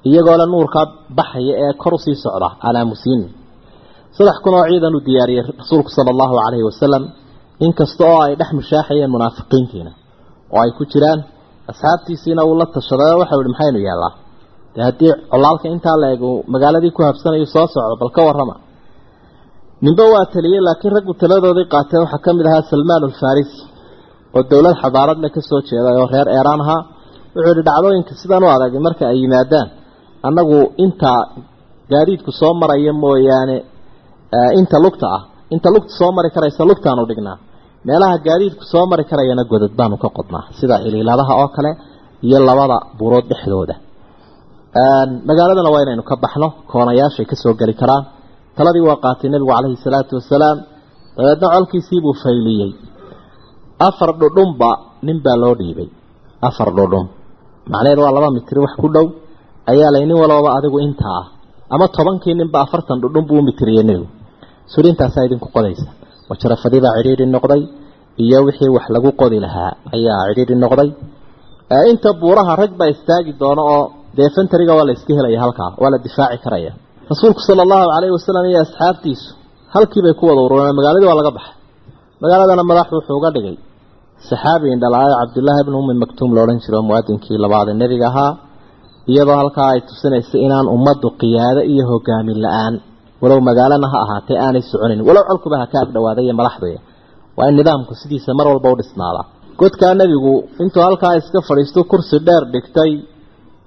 Iyagoo le nuurkaa baxaya ee kor u sii socda calaa musiini saddex kun oo ciidan uu diyaariyey rasuulku sala allahu calayhi wasalam inkasta oo ay dhex mushaaxayeen munaafiqiintiina oo ay ku jiraan asxaabtiisiina uu la tashaday oo waxau ihi maxaynu yeellaa dee haddii colaalka intaa la eg uu magaaladii ku habsanayo soo socdo bal ka warrama. Ninba waa taliyey laakiin raggu taladoodii qaateen waxaa ka mid ahaa salmaan alfarisi oo dowlad xadaarad le ka soo jeeday oo reer eeraan ahaa. Wuxuu yihi dhacdooyinka sidaan u adagay marka ay yimaadaan annagu intaa gaadiidku soo maraya mooyaane inta lugta ah. Inta lugta soo mari karaysa lugtaanu dhignaa. Meelaha gaadiidku soo mari karayana godad baanu ka qodnaa. Sida iliiladaha oo kale iyo labada buurood dhexdooda. Magaaladana waa inaynu ka baxno. Koonayaashay ka soo geli karaan. Taladii waa qaatay nebigu calayhi salaatu wasalaam. Dabeedna colkiisiibuu fayliyey. Afar dhudhunba nin baa loo dhiibay. Afar dhudhun. Macnaheedu waa laba mitri wax ku dhow. Ayaa lay nin walbaba adigu intaa ah. Ama tobankii ninba afartan dhudhun buu mitriyey nebigu suri intaasaa idinku qodaysa. Wajarafadii baa cidhiidhi noqday iyo wixii wax lagu qodi lahaa ayaa cidhiidhi noqday. Inta buuraha rag baa istaagi doono oo dee waa la iska helaya halkaa waa la difaaci karaya. Rasuulku sala allahu calayhi wasalam iyo asxaabtiisu halkii bay ku wada urureen magaaladii waa laga baxay. Magaaladana madaxu wuxuu uga dhigay. Saxaabi indhalaayo cabdullaahi ibnu ummi maktuum la odhan jiro muwaadinkii labaadee nebiga ahaa iyadoo halkaa ay tusinaysay inaan ummaddu qiyaado iyo hogaamin la'aan walow magaalana ha ahaatee aanay soconin walow colkuba ha ka agdhawaaday iyo waa in nidaamku sidiisa mar walba u dhisnaadaa godkaa nebigu intuu halkaa iska fadhiisto kursi dheer dhigtay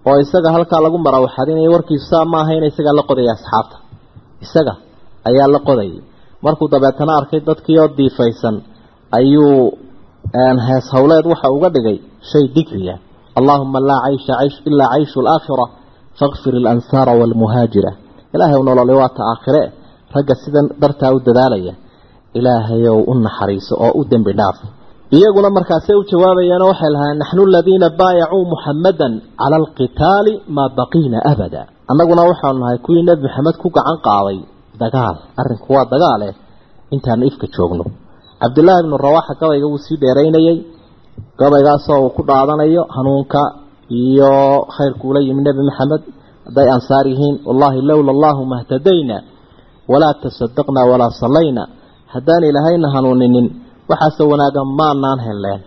oo isaga halkaa lagu marawxadinaya warkiisu saa ma ahayna isagaa la qodaya asxaabta. Isaga ayaa la qodayay markuu dabeetana arkay dadkii oo diifaysan ayuu hees howleed waxa uga dhigay shay digriya allaahuma laa caysha caysh ilaa cayshu alaakhira fakfir ilansaara waalmuhaajira ilaahay u nololay waata aakhire ragga sidan dartaa u dadaalaya. Ilaahayow u naxariiso oo u dembi dhaaf. Iyaguna markaasay u jawaabayeen waxay lahaayeen naxnu aladiina baayacuu muxamadan cala alqitaali maa baqiina abada. Annaguna waxaanu nahay kuwii nebi maxamed ku gacan qaaday dagaal arrinku waa dagaale intaanu ifka joogno. Cabdillaahi ibnu rawaaxa gabayga wuu sii dheeraynayey gabaygaasoo uu ku dhaadanayo hanuunka iyo khayrkuula yimi nebi maxamed hadday ansaar yihiin wallahi lowla allahu mahtadayna walaa tasadaqnaa walaa sallayna. Haddaan ilaahayna hanuuninin waxaase wanaagan maanaan helleen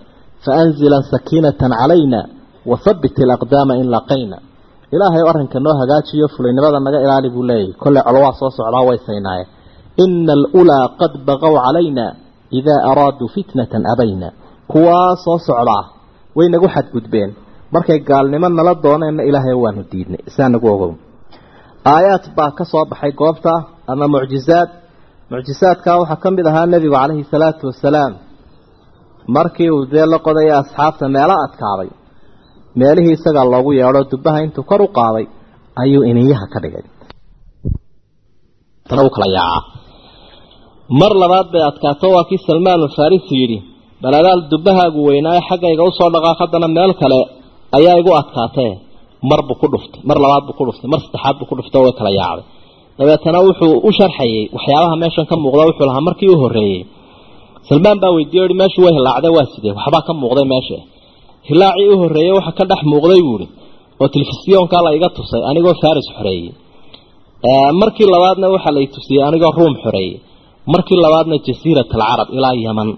faanzilan sakiinatan calayna wathabbit alaqdaama in laqayna. Ilaahay o arrinka noo hagaajiyo fulaynimada naga ilaali buu leeyahy kolley colo waa soo socdaa way saynaaye ina alulaa qad baqow calayna idaa araaduu fitnatan abayna kuwaa soo socdaa way nagu xadgudbeen markay gaalnimo nala dooneenna ilaahay waanu diidnay. Isaa nagu ogow. Aayaad baa ka soo baxay goobta ama mucjizaad. Mucjisaadkaa waxaa ka mid ahaa nebigu calayhi salaatu wasalaam markii uu dee la qodaya asxaabta meelo adkaaday meelihii isagaa loogu yeedho dubbaha intuu kor u qaaday ayuu ininyaha ka dhigay. Mar labaad bay adkaato waa kii salmaan alfarisi yidhi baladaal dubbahaagu weynaayo xaggayga u soo dhaqaaq haddana meel kale ayaa igu adkaatee mar buu ku dhuftay mar labaad buu ku dhuftay mar saddexaad buu ku dhuftay way kala yaacday. Dabeetana wuxuu u sharxayay waxyaabaha meeshan ka muuqda wuxuu lahaa markii u horreeyey salmaan baa weydiiye i meeshuu way hilaacday waa sidee? Waxbaa ka muuqday meesha hilaacii u horreeyey waxa ka dhex muuqday buuhi oo telefisyoonkaa la iga tusay anigoo faris xoreeyey markii labaadna waxaa la i tusiyey anigoo ruum xoreeyey markii labaadna jasiirat alcarab ilaa yaman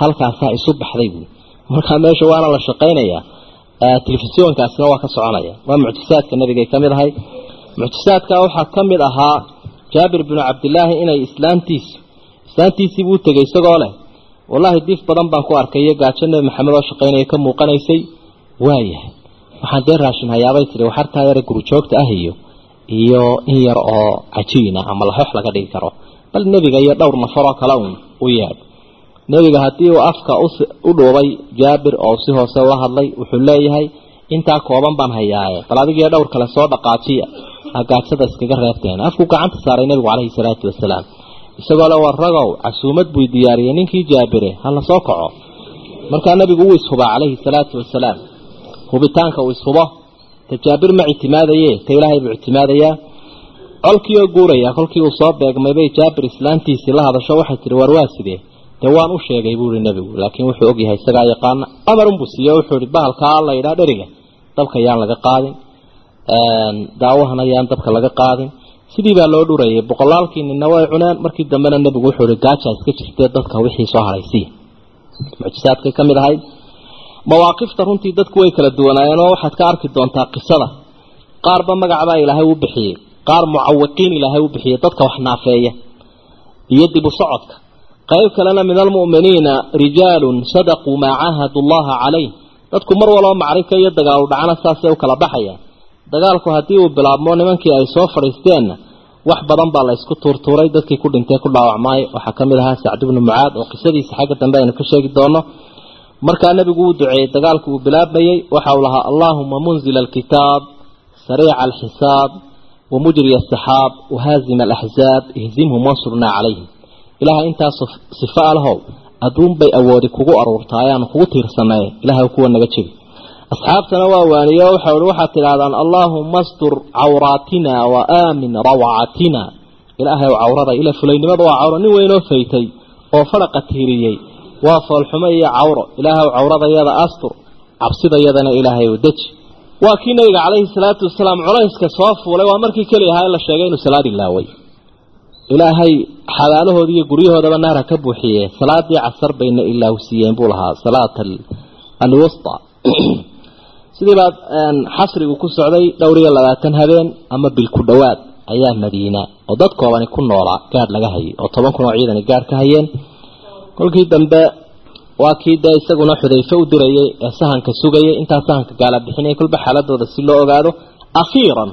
halkaasaa isu baxday buui markaa meesha waana la shaqaynayaa telefisyoonkaasina waa ka soconaya. Waa mucjisaadka nabigay ka mid ahay. Mucjisaadka waxaa ka mid ahaa jaabir binu cabdilaahi inay islaantiisu islaantiisiibuu tegay isagoo leh. Wallaahi diif badan baan ku arkay iyo gaajo nebi maxamed oo shaqaynaya ka muuqanaysay waayahay waxaan dee raashin hayaabay tihi waxartaa yare gurujoogta ah iyo iyo in yar oo cajiina ama laxoox laga dhigi karo. Bal nebiga iyo dhowr nafaroo kale uun u yeedh nebiga haddii uu afka u dhuubay jaabir oo si hoose ula hadlay wuxuu leeyahay intaa kooban baan hayaaye bal adigiyo dhowr kale soo dhaqaajiya agaajada iskaga reebteen afku gacanta saaray nebigu caleyhi salaatu wasalaam isagoo le war ragow casuumad buu diyaariyey ninkii jaabire hala soo kaco. Markaa nebigu wuu ishubaa caleyhi salaatu wasalaam hubitaanka uu ishubo ta jaabir ma ictimaadaye ta ilaahay buu ictimaadayaa. Colkii oo guuraya kolkii uu soo beegmay bay jaabir islaantiisii la hadasho waxay tihi war waa sidee dee waan u sheegay buuhi nebigu laakiin wuxuu ogyahay isagaa yaqaana amarunbuu siiye wuxuu ihi bahalkaa la yidhaa dheriga dabka yaan laga qaadin daawahana yaan dabka laga qaadin. Sidii baa loo dhurayay boqolaalkii nina way cuneen markii dambena nebigu wuxuu ihi gaaja iska jirtee dadka wixii soo haraysiya mucjisaadkay ka mid ahayd. Mawaaqifta runtii dadku way kala duwanaayeen oo waxaad ka arki doontaa qisada. Qaarba magacbaa ilaahay u bixiyey qaar mucawiqiin ilaahay u bixiyey dadka wax naafeeya iyo dib u socodka qayb kalena min almu'miniina rijaalun sadaquu maa caahadu llaha calayh dadku mar walba macrika iyo dagaal dhacana saasay u kala baxayaan dagaalku haddii uu bilaabmo nimankii ay soo fadhiisteenna wax badan baa la isku tuurtuuray dadkii ku dhintay ku dhaawacmaay waxaa ka mid ahaa sacd bnu mucaad oo qisadiisa xagga dambe aynu ka sheegi doono. Markaa nebigu uu duceeyey dagaalku uu bilaabmayey. Waxa uu lahaa allaahuma munzila alkitaab sariica alxisaab wamujriya asaxaab wahaazima alaxzaab ihzimhum wansurnaa calayhim ilaahay intaas sifo alahow adduunbay awoodi kugu aruurtaa ayaanu kugu tiirsanay ilahay kuwa naga jebi asxaabtana waa waaniye o waxa i waxaad tidhahdaan allaahuma astur cawraatina wa aamin rawacatina ilaahay cawrada ila fulaynimada waa cawro nin weynoo faytay oo fadhaqa tiiriyey waa foolxumo iyo cawro. Ilaahay cawradayada astur cabsidayadana ilaahay u deji. Waa kii nabiga calayhi salaatu wasalaam culayska soo fuulay waa markii keli ahaa in la sheegay inuu salaad ilaaway ilaahay xabaalahooda iyo guryahoodaba naara ka buuxiye. Salaadii casar bayna ilaawsiiyeen buu lahaa salaat alwusta. Sidii baa xasrigu ku socday dhowr iyo labaatan habeen ama bil ku dhowaad ayaa madiina oo dad koobani ku noolaa gaadh laga hayay oo toban kun oo ciidani gaadh ka hayeen. Kolkii dambe waa kii dee isaguna xudayfe u dirayay ee sahanka sugayay intaa sahanka gaala bixinaya kolba xaaladooda si loo ogaado akhiiran.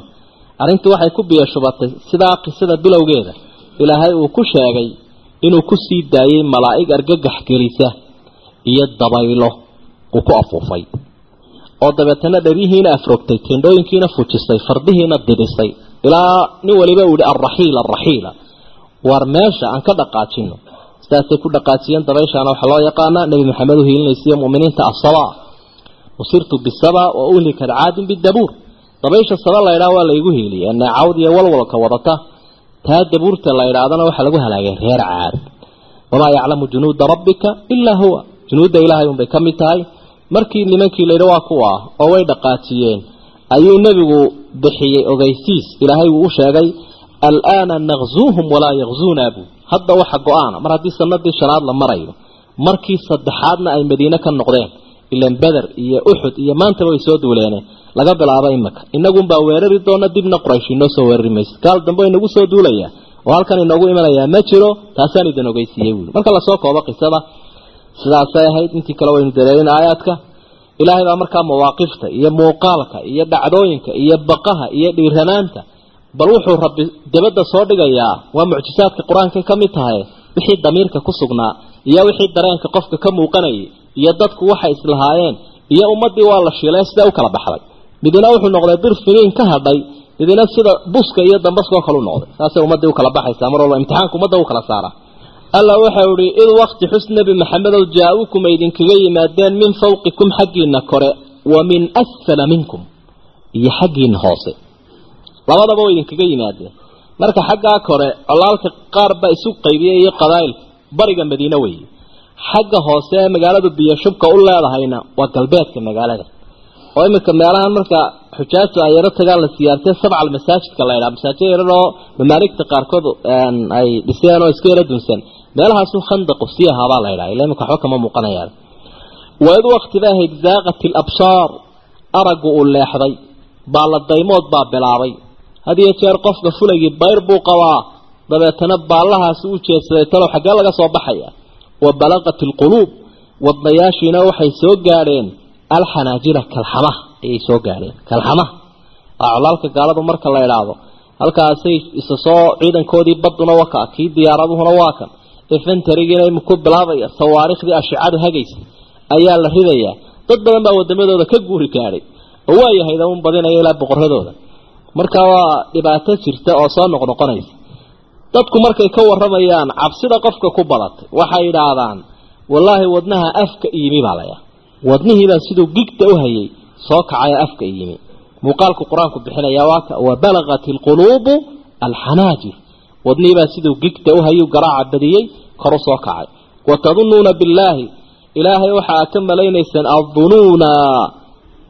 Arrintii waxay ku biyashubatay sidaa qisada bilowgeeda ilaahay uu ku sheegay inuu ku sii daayey malaa'ig argagax gelisa iyo dabaylo uu ku afuufay. Oo dabeetana dharihiina afrogtay tendhooyinkiina fujisay fardihiina didisay. Ilaa nin waliba uu yihi alraxiila alraxiila waar meesha aan ka dhaqaajino. Sidaasay ku dhaqaajiyeen dabayshaana waxaa loo yaqaanaa nebi maxamed u hiilinaysiiyo mu'miniinta asaba. Usirtu bisaba wa uhlikad caadin bidabuur dabaysha saba la ydhaha waa laygu hiiliyey neecawd iyo walwalka wadata taa dabuurta la ydhaahdana waxaa lagu halaagay reer caad. Wamaa yaclamu junuuda rabbika ilaa huwa. Junuudda ilaahay unbay ka mid tahay. Markii nimankii layidhi waa kuwa oo way dhaqaajiyeen. Ayuu nebigu bixiyey ogeysiis ilaahay uu u sheegay alaana naqzuuhum walaa yakzuuna buu. Hadda waxa go'aana. Mar haddii sanadii shanaad la marayo markii saddexaadna ay madiine ka noqdeen ilan beder iyo uxud iyo maantaba way soo duuleene. Laga bilaabo imaka inagunbaa weerari doona dibna quraysh inoo soo weerari maysa gaal dambe inagu soo duulaya oo halkan inoogu imanayaa ma jiro taasaan idin ogeysiiyey buui marka la soo koobo qisada sidaasay ahayd intii kale waynu dareerin aayaadka. Ilaahay baa markaa mawaaqifta iyo muuqaalka iyo dhacdooyinka iyo baqaha iyo dhiiranaanta bal wuxuu rabbi dabadda soo dhigayaa. Waa mucjisaadka qur'aankay ka mid tahay wixii damiirka ku sugnaa iyo wixii dareenka qofka ka muuqanayay iyo dadku waxay islahaayeen iyo ummaddii waa la shiilay sidee u kala baxday. Midina wuxuu noqday bir finiin ka hadhay midina sida buska iyo dambaskoo kale u noqday. Saasay ummaddii u kala baxaysaa mar walba imtixaanka ummadda u kala saara. Alla waxau ihi id wakti xus nebi maxamedow jaa-uukum ay idinkaga yimaadeen min fawqikum xaggiina kore wa min asfala minkum iyo xaggiina hoose. Labadaba way idinkaga yimaadeen. Marka xaggaa kore colaalka qaar baa isu qaybiyay iyo qabaa'ilka bariga madiine weeye xagga hoose ee magaaladu biyo shubka u leedahayna waa galbeedka magaalada. Oo iminka meelahan marka xujaajtu ay yaro tagaan la siyaartay sabcal masaajidka la ydhaha masaajid yarar oo mamaaligta qaarkood ay dhiseen oo iska yaro dunsan meelahaasu khandaqu sii ahaabaa la ydhaha ila iminka waxba kama muuqanayaan waid wakti ba ahayd zaaqat ilabsaar araggu uu leexday. Baalla daymood baa bilaabay. Had iyo jeer qofka fulaygii bayr buu qabaa. Dabeetana baallahaasi u jeedsaday talow xaggee laga soo baxaya wa balaqat ilquluub wadnayaashiina waxay soo gaadheen alxanaajira kalxamaha ayay soo gaadheen kalxamaha waa colaalka gaaladu marka la idhaahdo halkaasay isa soo ciidankoodii baduna waka kii diyaaraduhuna waa kan efentarigiina iminku bilaabaya sawaarikhdii ashicadu hagaysa ayaa la ridayaa dad badan baa wadamadooda ka guuri gaadhay oo waayahayda un badinaya ilaa boqoradooda marka waa dhibaato jirta oo soo noqnoqonaysa dadku markay ka waramayaan cabsida qofka ku badatay waxay yidhaahdaan wallaahi wadnaha afka iyimi baa laya wadnihiibaa siduu gigta u hayay soo kacaya afka iyimi muuqaalku qur'aanku bixinaya waaka wa balagat ilquluubu alxanaajir. Wadnihiibaa siduu gigta u hayuu garaaca badiyey koru soo kacay. Wa tadunuuna billaahi ilaahay waxa aad ka malaynaysaan addunuuna.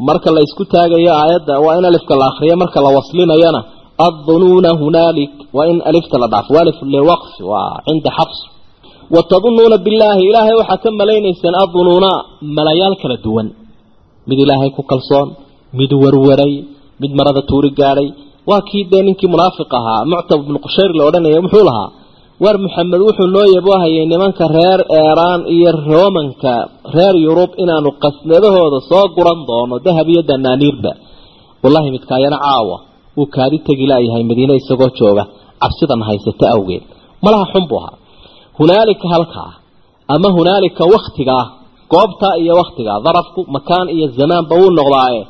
Marka la isku taagayo aayadda waa in alifka la akriyo marka la waslinayana addunuuna hunaalik waa in alifta la dhaafo alif liwaqfi waa cinda xabs wa tadunuuna billaahi ilaahay waxaa ka malaynaysaan addunuuna malayaal kala duwan mid ilaahay ku kalsoon mid warwaray mid marada tuuri gaadhay waa kii dee ninkii munaafiq ahaa muctab bnu qushayr la odhanaya muxuu lahaa war maxamed wuxuu noo yaboohayay nimanka reer eeraan iyo romanka reer yurub inaanu qasnadahooda soo guran doono dahab iyo danaaniirba wallahi midkaayana caawa wuu kaadi tegi laayahay madiine isagoo jooga cabsidan haysata awgeed. Malaha xun buu ahaa. Hunaalika halkaa ama hunaalika waktigaa goobtaa iyo waktigaa darafku makaan iyo zamaanba wuu noqdaaye.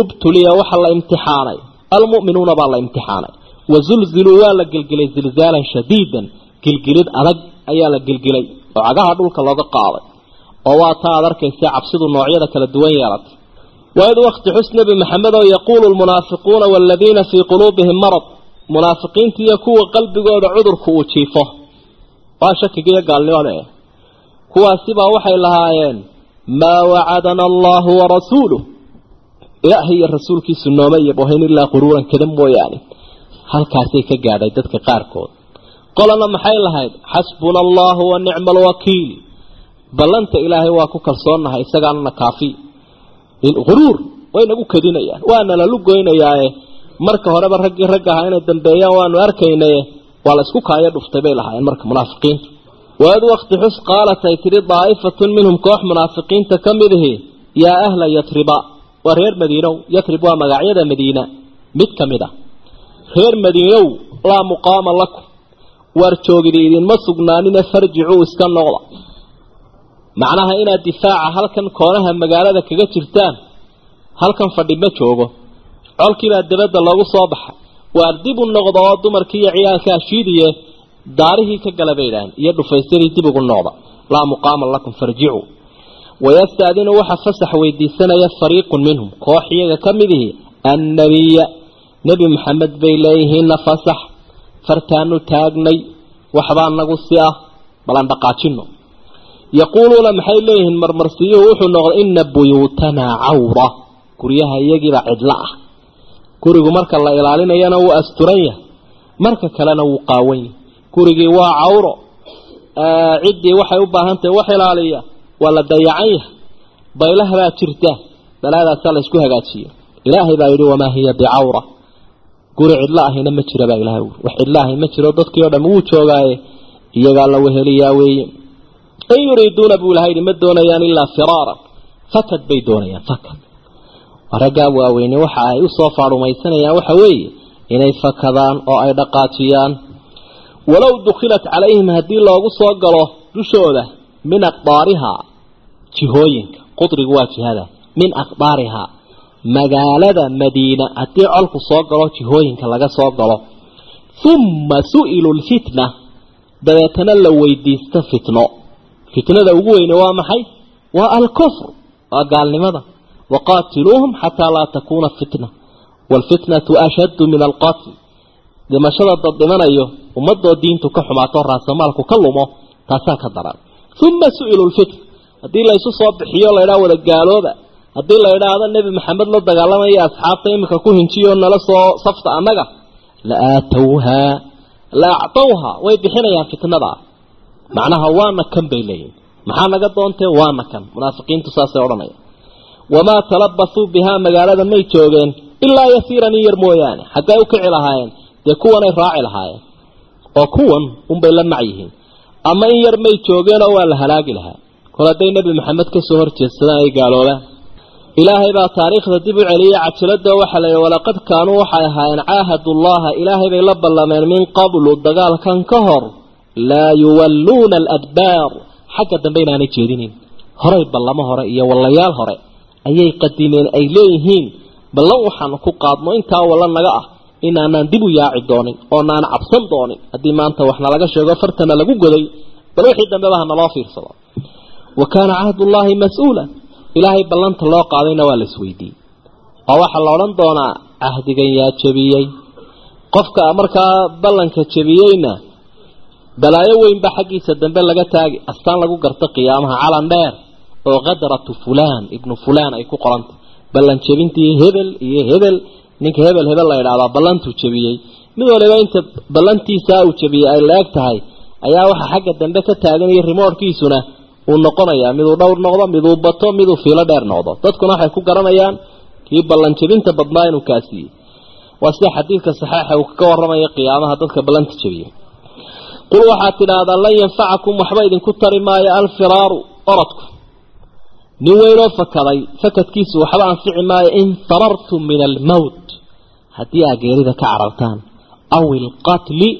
Ubtuliya waxa la imtixaanay. Almu'minuuna baa la imtixaanay. Wazulziluu waa la gelgelay zilzaalan shadiidan. Gilgilid adag ayaa la gilgilay oo cagaha dhulka looga qaaday. Oo waa taa aad arkaysa cabsidu noocyada kala duwan yeelatay waid wakti xus nebi maxamed oo yaquulu lmunaafiquuna waaladiina fii quluubihim marad munaafiqiinta iyo kuwa qalbigooda cudurku uu jiifo waa shakiga iyo gaalnimada eh kuwaasibaa waxay lahaayeen maa wacadana allahu warasuuluh ilaahay iyo rasuulkiisu nooma iyo bohayn ilaa quruuran kada mooyaane halkaasay ka gaadhay dadka qaarkood qolana maxay lahayd xasbuna allahu wa nicma alwakiil quruur way nagu kadinayaan waana lalu goynayaaye marka horeba raggii ragga ahaa inay dambeeyaan waanu arkaynaye. Waa la isku kaayo dhuftay bay lahaayeen marka munaafiqiintu. Waad wakti xus qaalat ay tidhi daa'ifatun minhum koox munaafiqiinta ka mid ihi yaa ahla yatriba waa reer madiinow yatrib waa magacyada madiina. Mid ka mid a reer madiinow laa muqaama lakum. Waar joogidi idinma sugnaanine farjicuu iska noqda macnaha inaad difaaca halkan koonaha magaalada kaga jirtaan halkan fadhi ma joogo. Colkiibaa dabadda loogu soo baxa. Waar dib u noqda oo dumarkii iyo ciyaalkaa shiidiye daarihii ka gala bay idhaaheen iyo dhufaysadii dib ugu noqda laa muqaama lakum farjicuu wayastaadinu waxa fasax weydiisanaya fariiqun minhum. Koox iyaga ka mid annabiya. Nebi maxamed bay leeyihiinna fasax. Fartaanu taagnay. Waxbaa nagu si ah. Balan dhaqaajino yaquuluuna maxay leeyihiin marmarsiyuhu wuxuu noqday ina buyuutanaa cawra. Guryaha iyagiibaa cidlo ah. Gurigu marka la ilaalinayana wuu asturan yahay. Marka kalena wuu qaawan yahay. Gurigii waa cawro. Ciddii waxay u baahan tahay wax ilaaliya. Waa la dayacan yahay. Baylaha baa jirta. Balaadaasaa la isku hagaajiyo ilaahay baa yidhi wamaa hiya bicawra. Guri cidlo ahina ma jira baa ilahay wax cidlo ahi ma jiro. Dadkii o dham wuu joogaaye. Iyagaa la weheliyaa weeye in yuriiduuna buu ilahay yidhi ma doonayaan ilaa firaaran fakad bay doonayaan fakad. Raggaa waaweyne waxa ay u soo faarumaysanayaan waxa weeye inay fakadaan oo ay dhaqaajiyaan. Walow dukhilat calayhim haddii loogu soo galo dushooda min aqdaarihaa jihooyinka qudrigu waa jihada min aqdaarihaa magaalada madiina haddii colku soo galo jihooyinka laga soo galo. Uma su'ilu lfitna dabeetana la weydiisto fitno fitnada ugu weyne waa maxay? Waa alkufr waa gaalnimada. Waqaatiluuhum xataa laa takuuna fitna. Waalfitnatu ashaddu min alqatl. Dhimashada dad dhimanayo ummadoo diintu ka xumaato raasamaalku ka lumo taasaa ka daran uma su'ilu lfitn haddii laysu soo bixiyo laydhaha wada gaalooba haddii la idhaahdo nebi maxamed la dagaalamaya asxaabta iminka ku hinjiyo nala soo safta annaga la aatowhaa la actowhaa way bixinayaan fitnada macnaha waana kan bay leeyihiin maxaa naga doontee waana kan munaafiqiintu saasay odhanaya wamaa talabasuu bihaa magaalada may joogeen ilaa yasiiran in yar mooyaane. Xaggay u kici lahaayeen. Dee kuwanay raaci lahaayeen. Oo kuwan unbay la mac yihiin. Ama in yar may joogeenoo waa la halaagi lahaa. Kol hadday nebi maxamed ka soo horjeedsadaan ay gaaloobaan ilaahay baa taariikhda dib u celiyay cajalada waxaa la yidhi walaqad kaanuu waxay ahaayeen caahadullaha ilaahay bay la ballameen min qablu dagaalkan ka hor laa yuwalluuna aladbaar xagga dambe inaanay jeedinin horay ballamo hore iyo wallayaal hore ayay qadimeen ay leeyihiin ballan waxaanu ku qaadno intaa walla naga ah inaanaan dib u yaaci doonin oonaan cabsan doonin haddii maanta wax nalaga sheego fartana lagu goday bal wixii dambeba ha naloo fiirsado wa kaana cahdullaahi mas'uula ilaahay ballanta loo qaadayna waa la isweydiiyey oo waxaa la odhan doonaa cahdigan yaa jebiyey qofka markaa ballanka jebiyeyna balaayo weynba xaggiisa dambe laga taagi astaan lagu garto qiyaamaha calan dheer oo kadratu fulaan ibnu fulaan ay ku qorantay ballan jebintii hebel iyo hebel ninka hebel hebel la idhahdaa ballantuu jebiyey. Mid waliba inta ballantiisaa uu jebiyey ay la-eg tahay ayaa waxaa xagga dambe ka taagan iyo rimoorkiisuna uu noqonayaa. Miduu dhowr noqdo miduu bato miduu fiilo dheer noqdo. Dadkuna waxay ku garanayaan kii ballan jebinta badnaa inuu kaasiiyey waa sida xadiidka saxeixa uu kaga warramaya qiyaamaha dadka ballanta jebiyey qul waxaad tidhaahdaa lan yanfacakum waxba idinku tari maayo alfiraaru orodku nin weynoo fakaday fakadkiisu waxba anfici maayo in farartum min almowt haddii aa geerida ka carartaan aw ilqatli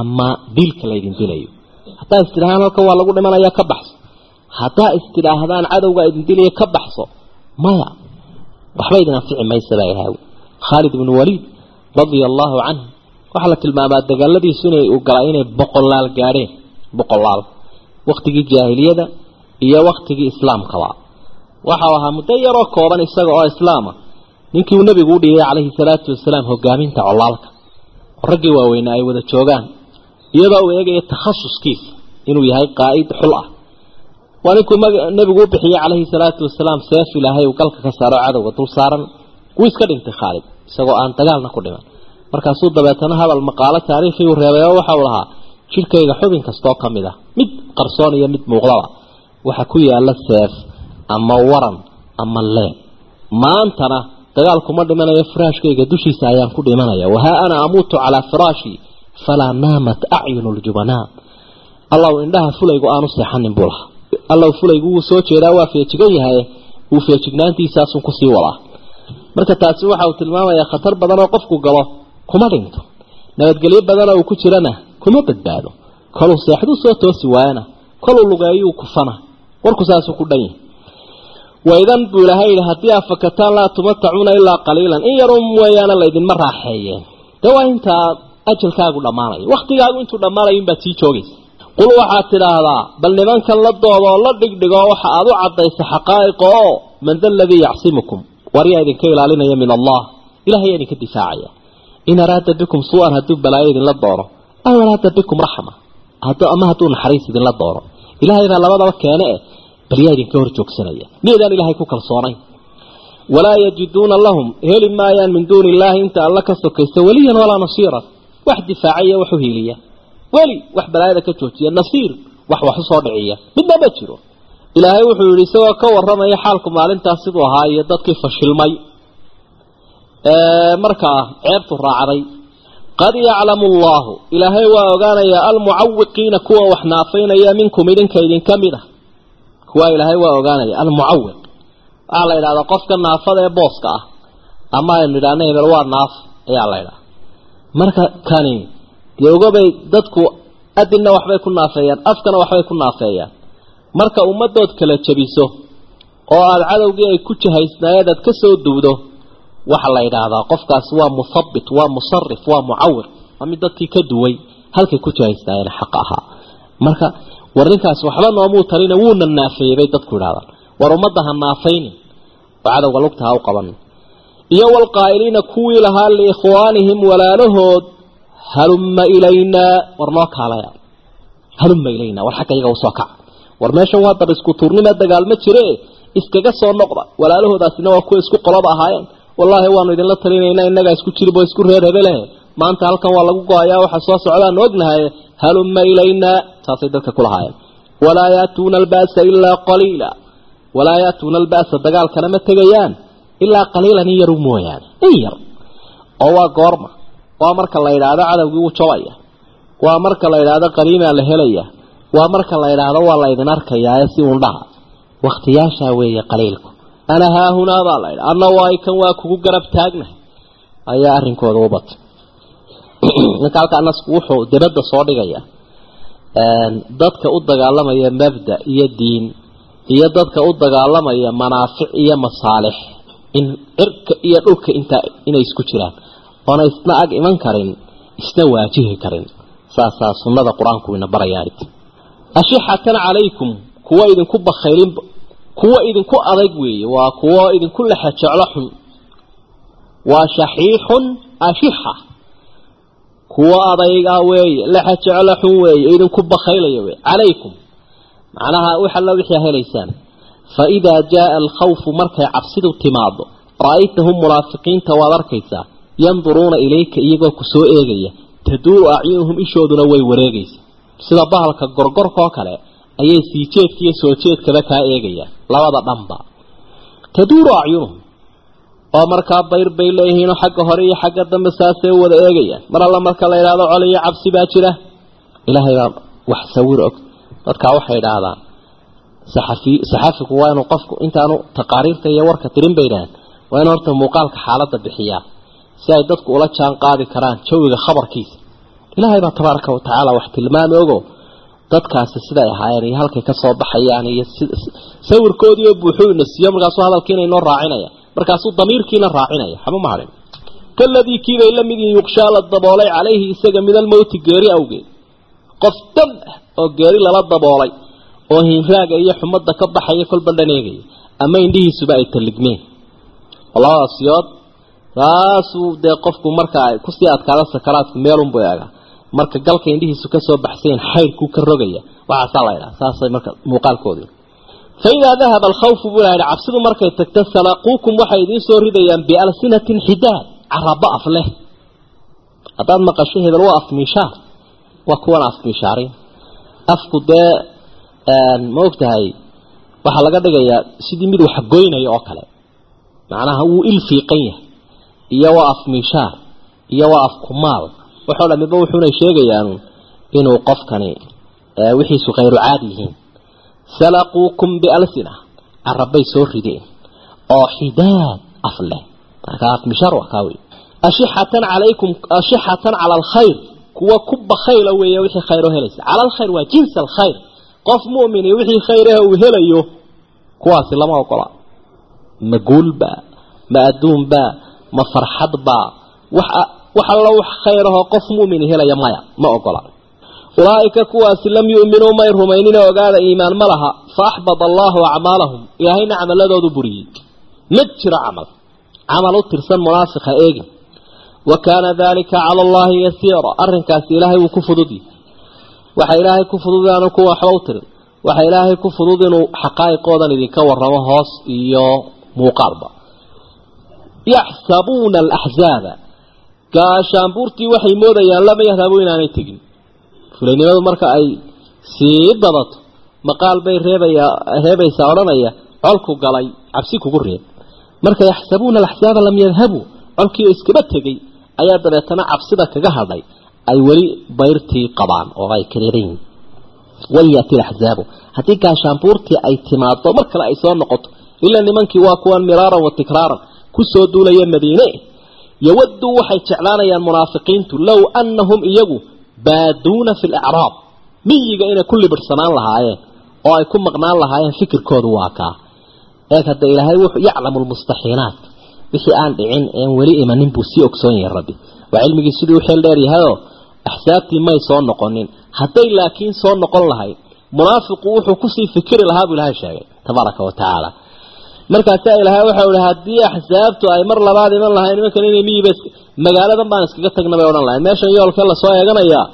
ama dilka laydin dilayo. Haddaa istidhaahaan halkan waa lagu dhimanaya ka baxso. Haddaa istidhaahdaan cadowga idin dilaya ka baxso. Maya waxba idin anfici maysa baa ihaawi khaalid ibnu waliid radia allaahu canhu waxaa la tilmaamaa dagaaladiisu inay u galaa inay boqolaal gaadheen boqolaal waktigii jaahiliyada iyo waktigii islaamkaba waxau ahaa muddo yaroo kooban isaga oo islaama ninkii uu nebigu u dhiibay calayhi salaatu wasalaam hogaaminta colaalka. Oo raggii waaweyne ay wada joogaan iyadoo uu eegaya takhasuskiisa inuu yahay qaa'id xul ah. Waa ninkuu nebigu u bixiyey calayhi salaatu wasalaam seef ilaahay uu galka ka saaro cadowga dul saaran. Wuu iska dhintay khaalid isagoo aan dagaalna ku dhiman markaasuu dabeetana hadal maqaalo taariikhii uu reebay oo waxau lahaa jidhkayga xubin kastoo ka mid ah mid qarsoon iyo mid muuqdaba waxa ku yaalla seef ama waran ama leen maantana dagaalkuma dhimanayo firaashkayga dushiisa ayaan ku dhimanaya. Wahaa ana amuutu calaa firaashii falaa naamat acyunu ljubanaa allow indhaha fulaygu aanu seexanin buu lahaa. Allow fulaygu wuu soo jeedaa waa feejigan yahay wuu feejignaantiisaasun ku sii wadaa marka taasi waxa uu tilmaamayaa khatar badan oo qofku galo kuma dhinto nabadgelyo badanoo uu ku jirana kuma badbaado. Koluu seexduu soo toosi waayana koluu lugeeyuu kufana warku saasuu ku dhan yahay. Waidan buu ilaahay yidhi haddii aad fakataan laa tumatacuuna ilaa qaliilan in yarun weeyaana laydinma raaxeeyeen. De waa intaa ajalkaagu dhammaanayo waktigaagu intuu dhammaanayo inbaad sii joogaysa. Qul waxaad tidhaahdaa bal nimankan la dooda oo la dhigdhigo waxa aad u caddaysa xaqaa'iqa oo man da aladii yacsimukum? War yaa idinka ilaalinaya min allah. Ilahay idinka difaacaya in araada bikum suu-an hadduu balaayo idinla doono aw araada bikum raxma ama hadduu naxariis idinla doono ilahay baa labadaba keene eh bal yaa idinka hor joogsanaya miydaan ilaahay ku kalsoonayn walaa yajiduuna lahum heli maayaan min duuni illaahi inta alla ka sokaysa weliyan walaa nasiiran wax difaacaya wax u hiiliya weli wax balaayada ka joojiya nasiir wax wax u soo dhiciya midna ma jiro ilaahay wuxuu yidhi isagoo ka warramaya xaalku maalintaas siduu ahaa iyo dadkii fashilmay markaa ceebtu raacday qad yaclamu allahu. Ilaahay waa ogaanayaa almucawiqiina kuwa wax naafaynaya minkum idinka idinka mid ah. Kuwaa ilaahay waa ogaanaya almucawiq waxaa la yidhahdaa qofka naafada ee booska ah ama aynu idhaahna hebel waa naaf ayaa la ydhaha marka kani dee ogabay dadku adinna waxbay ku naafeeyaan afkana waxbay ku naafeeyaan. Marka ummadood kala jabiso oo aada cadowgii ay ku jahaysnaayeen aad ka soo duwdo waxaa la yidhaahdaa qofkaasi waa muthabbit waa musarif waa mucawir. Waa mid dadkii ka duway halkay ku jahaysnaayeen xaq ahaa. Marka war waxba noomuu talina wuuna naafeeyey bay dadku idhahdaan war ummadda ha naafaynin oo cadowga lugta ha u qabanin. Iyo walqaa'iliina kuwii lahaa liikhwaanihim walaalahood halumma ilaynaa war noo kaalaya. Halumma ilaynaa war xagga iyaga u soo kac. War meeshan waa dab isku tuurnima dagaalma jire iskaga soo noqda. Walaalahoodaasina waa kuwa isku qolaba ahaayeen wallaahi waanu idinla talinaynaa innagaa isku jirib oo isku reer hebeleh maanta halkan waa lagu go'ayaa waxa soo socdaanu ognahay halumma ilaynaa saasay dadka ku lahaayeen. Walaa yaatuuna alba'sa ilaa qaliila. Walaa yaatuuna alba'sa dagaalkana ma tegayaan. Ilaa qaliilan in yaru mooyaane. In yar. Oo waa goorma. Waa marka la yidhaahdo cadowgii wuu jabaya. Waa marka la yidhaahdo qaliimaa la helaya. Waa marka la yidhaahdo waa la ydin arkayaa si undhaha wakhtiyaashaa weeye qaliilku ana haahunaa baa la yidha anna waay kan waa kugu garab taagnahay ayaa arrinkooda u batay ninka halkaa nasku wuxuu dibadda soo dhigaya dadka u dagaalamaya mabda iyo diin iyo dadka u dagaalamaya manaafic iyo masaalix in cirka iyo dhulka intaa inay isku jiraan. Oona isna ag iman karin isna waajihi karin. Saasaa sunnada qur'aanku ina barayaanit ashixatan calaykum kuwa idinku bakhaylin kuwa idinku adag weeye waa kuwo idinku lexa jeclo xun. Waa shaxiixun ashixa. Kuwo adayga weeye lexa jeclo xun weeye idinku bakhaylaya wey calaykum. Macnaha wax alla wixii helaysaan. Fa idaa jaaa alkhawfu markay cabsidu timaado ra'aytahum munaafiqiinta waad arkaysaa yanduruuna ilayka iyagoo ku soo eegaya. Taduuru acyunuhum ishooduna way wareegaysa sida bahalka gorgorkaoo kale ayay sii jeedka iyo soo jeedkaba kaa eegayaan. Labada dhanba. Taduuru acyunuhum oo markaa bayr bay leeyihiinoo xagga hore iyo xagga dambe saasay u wada eegayaan. Mar alla marka la yidhaahdo col iyo cabsi baa jira. Ilaahay baa wax sawir og. Dadkaa waxay idhaahdaan saxafi saxafigu waa inuu qofku intaanu taqaariirta iyo warka tirin bay idhahdeen waa inuu horta muuqaalka xaaladda bixiyaa. Si ay dadku ula jaan qaadi karaan jawiga khabarkiisa. Ilaahay baa tabaaraka wa tacaala wax tilmaami ogo dadkaasi siday ahaayeen iyo halkay ka soo baxayaan iyo sawirkoodii oo buuxuu ina siiyo markaasuu hadalkiina inoo raacinaya markaasuu damiirkiina raacinaya xama maharin kaladii kiibay la yuqshaa la daboolay calayhi isaga min almowti geeri awgeed. Qof dam ah oo geeri lala daboolay oo hinraaga iyo xumadda ka baxaya kolba dhaneegaya ama indhihiisuba ay talligmeen. Labadaas yood saasuu dee qofku marka ay ku sii adkaado sakaraadku meelunbu eega marka galka indhihiisu ka soo baxsayn xayrkuu ka rogaya. Waxaasaa la ydhaha saasay marka muuqaalkoodii. Fa idaa dahaba alkhawfu buu ilaha cabsidu markay tagto salaquukum waxay idiin soo ridayaan bialsinatin xidaad caraba af leh. Haddaad maqasho hebel waa afmiishaar. Waa kuwan afmiishaarin afku dee ma ogtahay waxaa laga dhigayaa sidii mid wax goynaya oo kale. Macnaha wuu il fiiqan yahay. Iyo waa afmiishaar. Iyo waa afkumaal waxoo dhamiba wuxuunay sheegayaan inuu qofkani wixiisu khayru caadi yihiin. Salaquukum bialsina. Carabay soo rideen. Oo xidaad af leh. Marka afmiishaar waa kaa wey ashixatan calaykum ashixatan cala alkhayr kuwa ku bakhayla weeye wixii khayr oo helaysa. Cala alkhayr waa jins alkhayr qof mu'min iyo wixii khayr ah uu helayo kuwaasi lama ogola. Ma guulba ma adduunba ma farxadba wax wax alla wax khayr ahoo qof mu'min helaya maya ma ogola. Ulaa'ika kuwaasi lam yu'minuu may rumaynina ogaada iimaan ma laha fa axbada allahu acmaalahum ilaahayna camaladoodu buriyey mid jiro camal camal u tirsan munaafiqa eegin wa kaana dalika cala allahi yasiira arrinkaasi ilaahay wuu ku fududi. Waxa ilaahay ku fudud aanu kuwa waxba u tirin. Waxa ilaahay ku fudud inuu xaqaa'iqoodan idinka warramo hoos iyo muuqaalba. Yaxsabuuna alaxzaaba gaashaanbuurtii waxay moodayaan lama yadhabu inaanay tegin. Fulaynimadu marka ay sii badato maqaal bay reebaya reebaysaa odhanaya colku galay cabsi kugu reeb. Marka yaxsabuuna alaxzaaba lam yadhabuu colkiioo iskaba tegey ayaa dabeetana cabsida kaga hadhay ay weli bayrtii qabaan oo ay kareeran yihiin walyaati laxzaabu haddii gaashaanbuurtii ay timaado mar kale ay soo noqoto ilaa nimankii waa kuwan miraaran wa tikraaran ku soo duulaya madiine yawaduu waxay jeclaanayaan munaafiqiintu low annahum iyagu baaduuna fi lacraab miyiga inay ku libirhsanaan lahaayeen oo ay ku maqnaan lahaayeen fikirkoodu waa kaa eeg hadda ilaahay wuxuu yaclamu lmustaxiinaat wixii aan dhicin een weli imanin buu sii ogsoon yahay rabbi waa cilmigii sidii u xeel dheer yahayoo axsaabtii may soo noqonin hadday laakiin soo noqon lahayd munaafiqu wuxuu ku sii fikiri lahaa buu ilahay sheegay tabaaraka wa tacaala markaasaa ilaahay waxau ihi haddii axsaabtu ay mar labaad iman lahayn nimankan inay miyiba magaaladan baan iskaga tagna bay odhan lahayn. Meeshan yoolkee la soo eeganayaa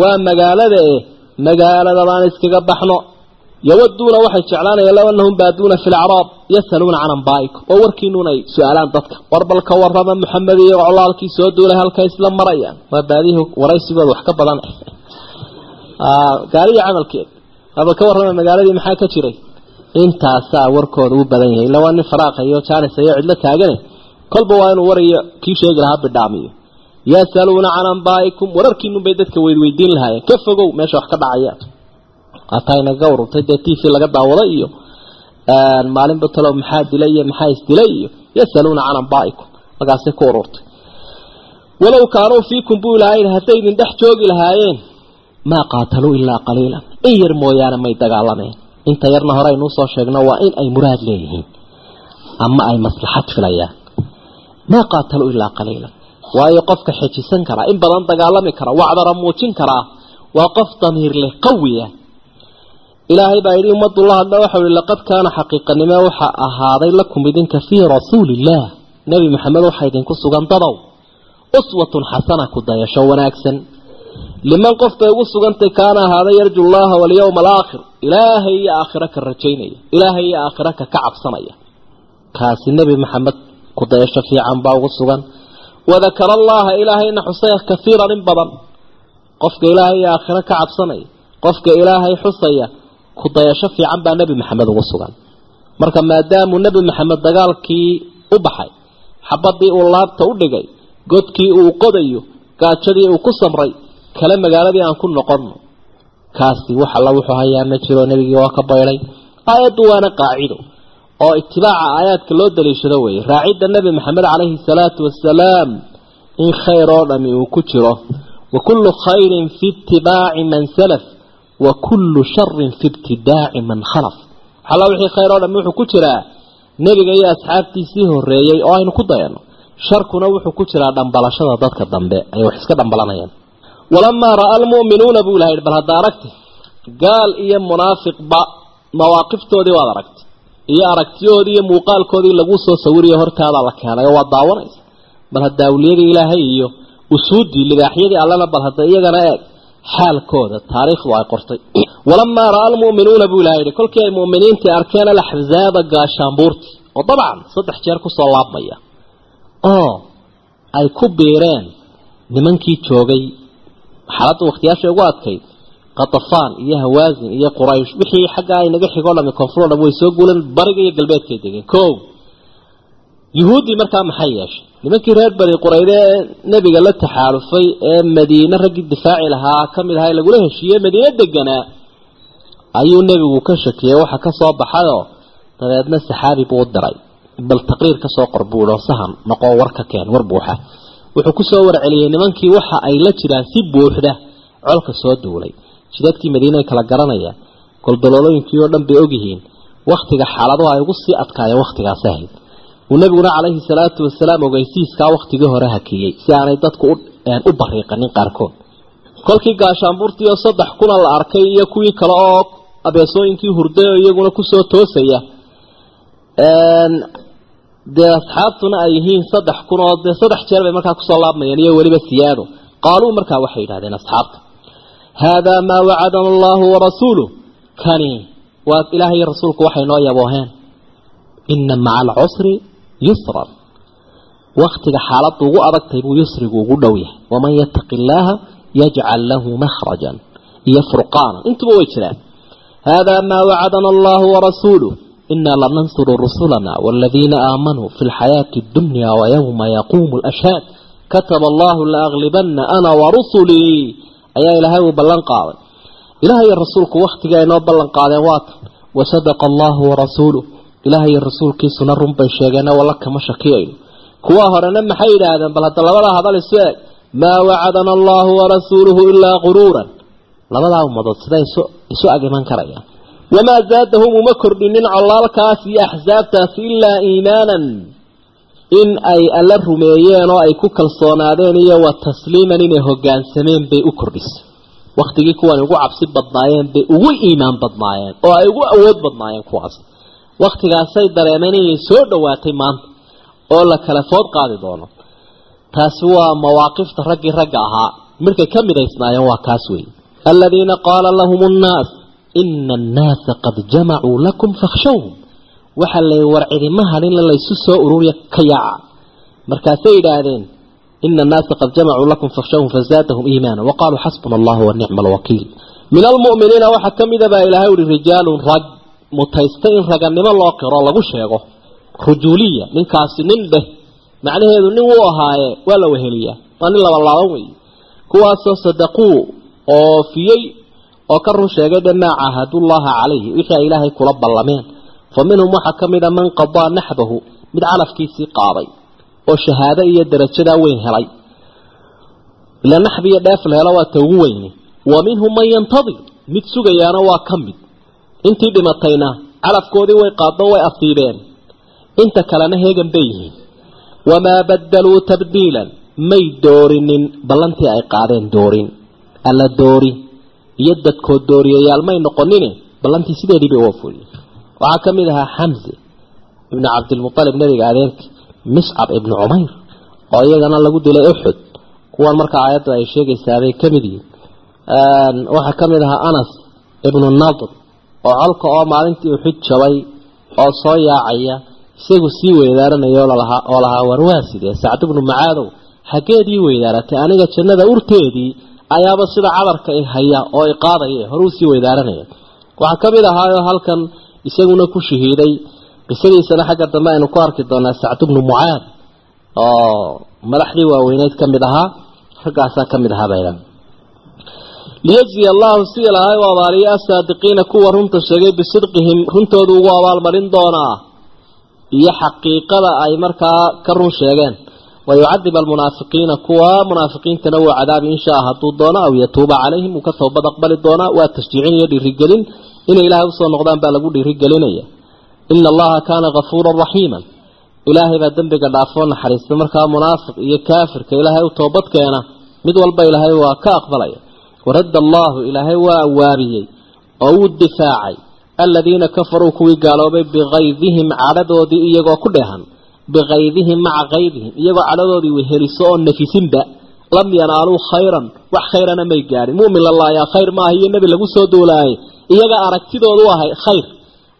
waa magaalada eh magaalada baan iskaga baxno. Yawaduuna waxay jeclaanayaan low anahum baaduuna fi lacraab yasaluuna can ambaa'ikum oo warkiinuun ay su'aalaan dadka. War bal ka warrama maxamed iyo colaalkii soo duulay halkay isla marayaan. Waa baadihi waraysigooda wax ka badan. Gaariya camalkeed. Aba ka warrama magaaladii maxaa ka jiray intaasaa warkooda u badan yahay. Illa waa nin faraaqa iyo jaanis iyo cidlo taagane kolba waa inuu warayo kii sheegi lahaa bidhaamiyo yasaluuna can ambaa'ikum wararkiinun bay dadka weydweydiin lahaayeen. Ka fogow meesha wax ka dhacaya. Hataa inaga ururtay dee t v laga daawaday iyo maalinba talow maxaa dilay iyo maxaa isdilay iyo yasaluuna can ambaa'ikum markaasay ku ururtay. Walow kaanuu fiikum buu ilahay hadday idin dhex joogi lahaayeen maa qaataluu ilaa qaliila in yar mooyaane may dagaalameen inta yarna hore aynuu soo sheegno waa in ay muraad leeyihiin ama ay maslaxad filayaan. Maa qaataluu ilaa qaliila waayo qofka xejisan karaa in badan dagaalami kara wacdara muujin karaa waa qof damiir leh qawiya ilaahay baa yidhi ummadullah hadda waxau ihi laqad kaana xaqiiqanimo waxa ahaaday lakum idinka fii rasuuliillaah nebi maxamed waxaa idinku sugan dadow. Uswatun xasana ku dayasho wanaagsan liman qof bay ugu sugantay kaana ahaaday yarju llaha walyawma alaakhir ilaahay iyo aakhiro ka rajaynaya ilaahay iyo aakhiro ka ka cabsanaya. Kaasi nebi maxamed ku dayasho fiican baa ugu sugan. Wadakara allaha ilaahayna xusaya kahiiran in badan. Qofka ilaahay iyo aakhiro ka cabsanaya qofka ilaahay xusaya ku dayasho fiican baa nebi maxamed ugu sugan. Marka maadaamuu nebi maxamed dagaalkii u baxay xabadii uu laabta u dhigay godkii uu qodayo gaajadii uu ku samray kale magaaladii aan ku noqonno kaasi wax alla wuxuu hayaa ma jiro nebigii waa ka baydhay aayaddu waana qaacido oo itibaaca aayaadka loo daliishado weeye. Raacidda nebi maxamed calayhi salaatu wasalaam in khayr oo dhami uu ku jiro. Wa kullu khayrin fi itibaaci man salaf wa kullu sharin fi ibtidaaci man khalaf. Waxalla wixii khayr oo dhami wuxuu ku jiraa nebiga iyo asxaabtiisii horreeyey oo aynu ku dayano. Sharkuna wuxuu ku jiraa dhambalashada dadka dambe ay wax iska dhambalanayaan walamaa ra'a almu'minuuna buu ilaha yidhi bal hadda aragti gaal iyo munaafiqba mawaaqiftoodii waad aragtay iyo aragtiyahoodii iyo muuqaalkoodii laguu soo sawiriyo hortaada la keenay oo waad daawanaysa. Bal hadda awliyadii ilaahay iyo usuuddii libaaxyadii allana bal hadda iyagana eeg xaalkooda taariikhdu ay qortay. Walamaa ra'a almu'minuuna buu ilaha yidhi kolkii ay mu'miniintii arkeen alaxzaaba gaashaanbuurti oo dabcan saddex jeer ku soo laabmaya oo ay ku biireen nimankii joogay xaaladda wakhtiyaashay ugu adkayd qatafaan iyo hawaasin iyo quraysh wixii xaggaa inaga xigoo dhami koonfuroo dham way soo guuleen bariga iyo galbeedkay degeen ko yuhuuddii markaa maxay yeeshay nimankii reer bani qurayde ee nebiga la taxaalufay ee madiine raggii difaaci lahaa ka mid ahaa lagula heshiiyey madiine deganaa ayuu nebigu ka shakiyey waxa ka soo baxayoo dabeedna saxaabi buu u diray bal taqriir ka soo qor buulo sahan noqo warka keen war buuxa wuxuu ku soo warceliyey nimankii waxa ay la jiraan si buuxda. Colka soo duulay. Jidadkii madiine ay kala garanayaan. Goldaloolooyinkii oo dhan bay ogyihiin. Wakhtiga xaaladuhu ay ugu sii adkaayeen wakhtigaas ahayd. Uu nabiguna calayhi salaatu wasalaam ogeysiiskaa wakhtigii hore hakiyey si aanay dadku u bariiqanin qaarkood. Kolkii gaashaanbuurtii oo saddex kuna la arkay iyo kuwii kale oo abeesooyinkii hurday oo iyaguna ku soo toosaya dee asxaabtuna ay yihiin saddex kun oo dee saddex jeer bay markaa ku soo laabmayeen iyo weliba siyaado. Qaaluu markaa waxay yidhahdeen asxaabta haadaa maa wacadana allahu warasuuluh kani waa ilaahay iyo rasuulku waxay noo yabooheen ina maca alcusri yusran. Waktiga xaaladdu ugu adagtay buu yusrigu ugu dhow yahay. Waman yattaqi illaaha yajcal lahu makhrajan. Iyo furqaana intuba way jiraan. Haadaa maa wacadana allahu warasuuluh إنا لننصر رسلنا والذين آمنوا في الحياة الدنيا ويوم يقوم الأشهاد كتب الله لأغلبن أنا ورسلي أي إلهي وبلن قاضي إلهي الرسول وقت جاينا بلن قاضي وات وصدق الله ورسوله إلهي الرسول كي سنرم بيشيغنا ولك مشاكين كوا هرنا محيد هذا بل هذا لبدا هذا السؤال ما وعدنا الله ورسوله إلا غرورا لبدا ومضت wamaa zaadahum uma kordhinin callaalkaas iyo axsaabtaas ilaa iimaanan in ay alla rumeeyeen oo ay ku kalsoonaadeen iyo wa tasliiman inay hogaansameen bay u kordhisay wakhtigii kuwan ugu cabsi badnaayeen bay ugu iimaan badnaayeen oo ay ugu awood badnaayeen kuwaas wakhtigaasay dareemeen inay soo dhowaatay maanta oo la kala food qaadi doono taasi waa mawaaqifta raggii ragga ahaa markay ka midaysnaayeen waa kaas weeye aladiina qaala lahum nnaas ina annaasa qad jamacuu lakum fakhshawhum. Waxaa lay war cidima hadhinla laysu soo ururiya ka yaaca markaasay yidhaahdeen ina annaasa qad jamacuu lakum fakhshawhum fazaadahum iimaana. Waqaaluu xasbuna allahu wanicma alwakiil min almu'miniina waxaa ka mida baa ilaahay uhi rijaalun rag mutaysta in raganimo loo qiro lagu sheego. Rujuuliya ninkaasi nin dheh macnaheedu nin wuu ahaaye waa la weheliyaa waa nin labalaaban weeye. Kuwaasoo sadaquu oofiyey oo ka run sheegay dhe maa caahadullaha calayhi wixii ay ilaahay kula ballameen. Fa minhum waxaa ka mid a man qadaa naxbahu mid calafkiisii qaaday oo shahaado iyo darajadaa weyn helay. Ila naxbi iyo dheef la helo waa ta ugu weyne wa minhum man yantadir mid sugayaana waa ka mid. Intii dhimatayna calafkoodii way qaado way asiibeen inta kalena heegan bay yihiin. Wamaa badaluu tabdiilan may doorinin ballantii ay qaadeen doorin. Alla doori iyo dadkood dooriyayaal may noqonine ballantii sideedii bay uwafuliyen waxaa ka mid ahaa xamse ibnu cabdilmualib nebiga adeerki miscab ibnu cumayr oo iyagana lagu dilay uxud kuwan markaa aayadda ay sheegaysaabay ka mid yihiin. Waxaa ka mid ahaa anas ibnu nadr oo colka oo maalintii uxud jabay oo soo yaacaya isagu sii weydaaranaya oo lahaa warwaaside sacd bnu macaadow xaggeedii weydaaratay aniga jannada urteedii ayaaba sida cadarka haya oo i qaadaya horuu sii weydaaranaya waxaa ka mid ahaayo halkan isaguna ku shahiiday qisadiisana xagga dambe aynu ku arki doonaa sacd bnu mucaad oo madaxdii waaweyneyd ka mid ahaa raggaasaa ka mid ahaa bayla liyajziya allahu si ilaahay u abaaliyo asaadiqiina kuwa runta sheegay bisidqihim runtoodu ugu abaalmarin doonaa iyo xaqiiqada ay markaa ka run sheegeen wayucadib almunaafiqiina kuwa munaafiqiintana wuu cadaabi inshaa hadduu doono aw yatuuba calayhim uu ka toobad aqbali doonaa waa tashjiicin iyo dhiirigelin inay ilaahay u soo noqdaan baa lagu dhiirigelinaya ina allaha kaana kafuuran raxiiman ilaahay baa dembiga dhaafoo naxariista markaa munaafiq iyo kaafirka ilaahay u toobad keena mid walba ilaahay waa ka aqbalaya waradda allaahu ilaahay waa waabiyey oo wuu difaacay aladiina bikaydihim maca kaydihim iyagoo cadhadoodii weheliso oo nafisinba lam yanaaluu khayran wax khayrana may gaadhin mumin lalaayaa khayr maaha iyo nebi lagu soo duulaayay iyaga aragtidoodu ahay khayr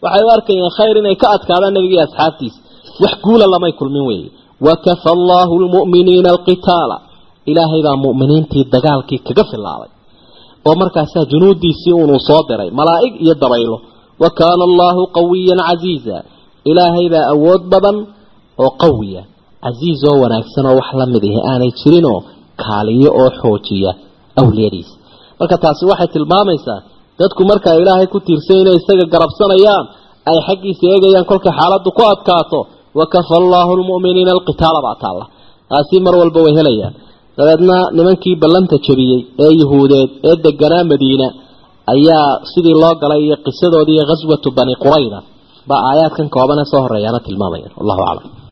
waxay u arkayeen khayr inay ka adkaadaan nebigii asxaabtiisa wax guula lamay kulmin weeye wakafa allaahu lmu'miniina alqitaala ilaahay baa mu'miniintii dagaalkii kaga filaabay oo markaasaa junuudiisii unuu soo diray malaa'ig iyo dabaylo wa kaana allaahu qawiyan casiiza ilaahay baa awood badan oo qawiya casiiz oo wanaagsan oo wax la mid ihi aanay jirinoo kaaliyo oo xoojiya awliyadiisa marka taasi waxay tilmaamaysaa dadku markaa ilaahay ku tiirsan inay isaga garabsanayaan ay xaggiisa eegayaan kolkay xaaladdu ku adkaato wakafa allaahu lmu'miniina alqitaala baa taalla. Taasi mar walba way helayaan. Dabeedna nimankii ballanta jabiyey ee yuhuudeed ee deganaa madiina ayaa sidii loo galay iyo qisadoodii ghaswatu bani qurayda baa aayaadkan kooban ee soo horeeyaana tilmaamayaan. Wallahu aclam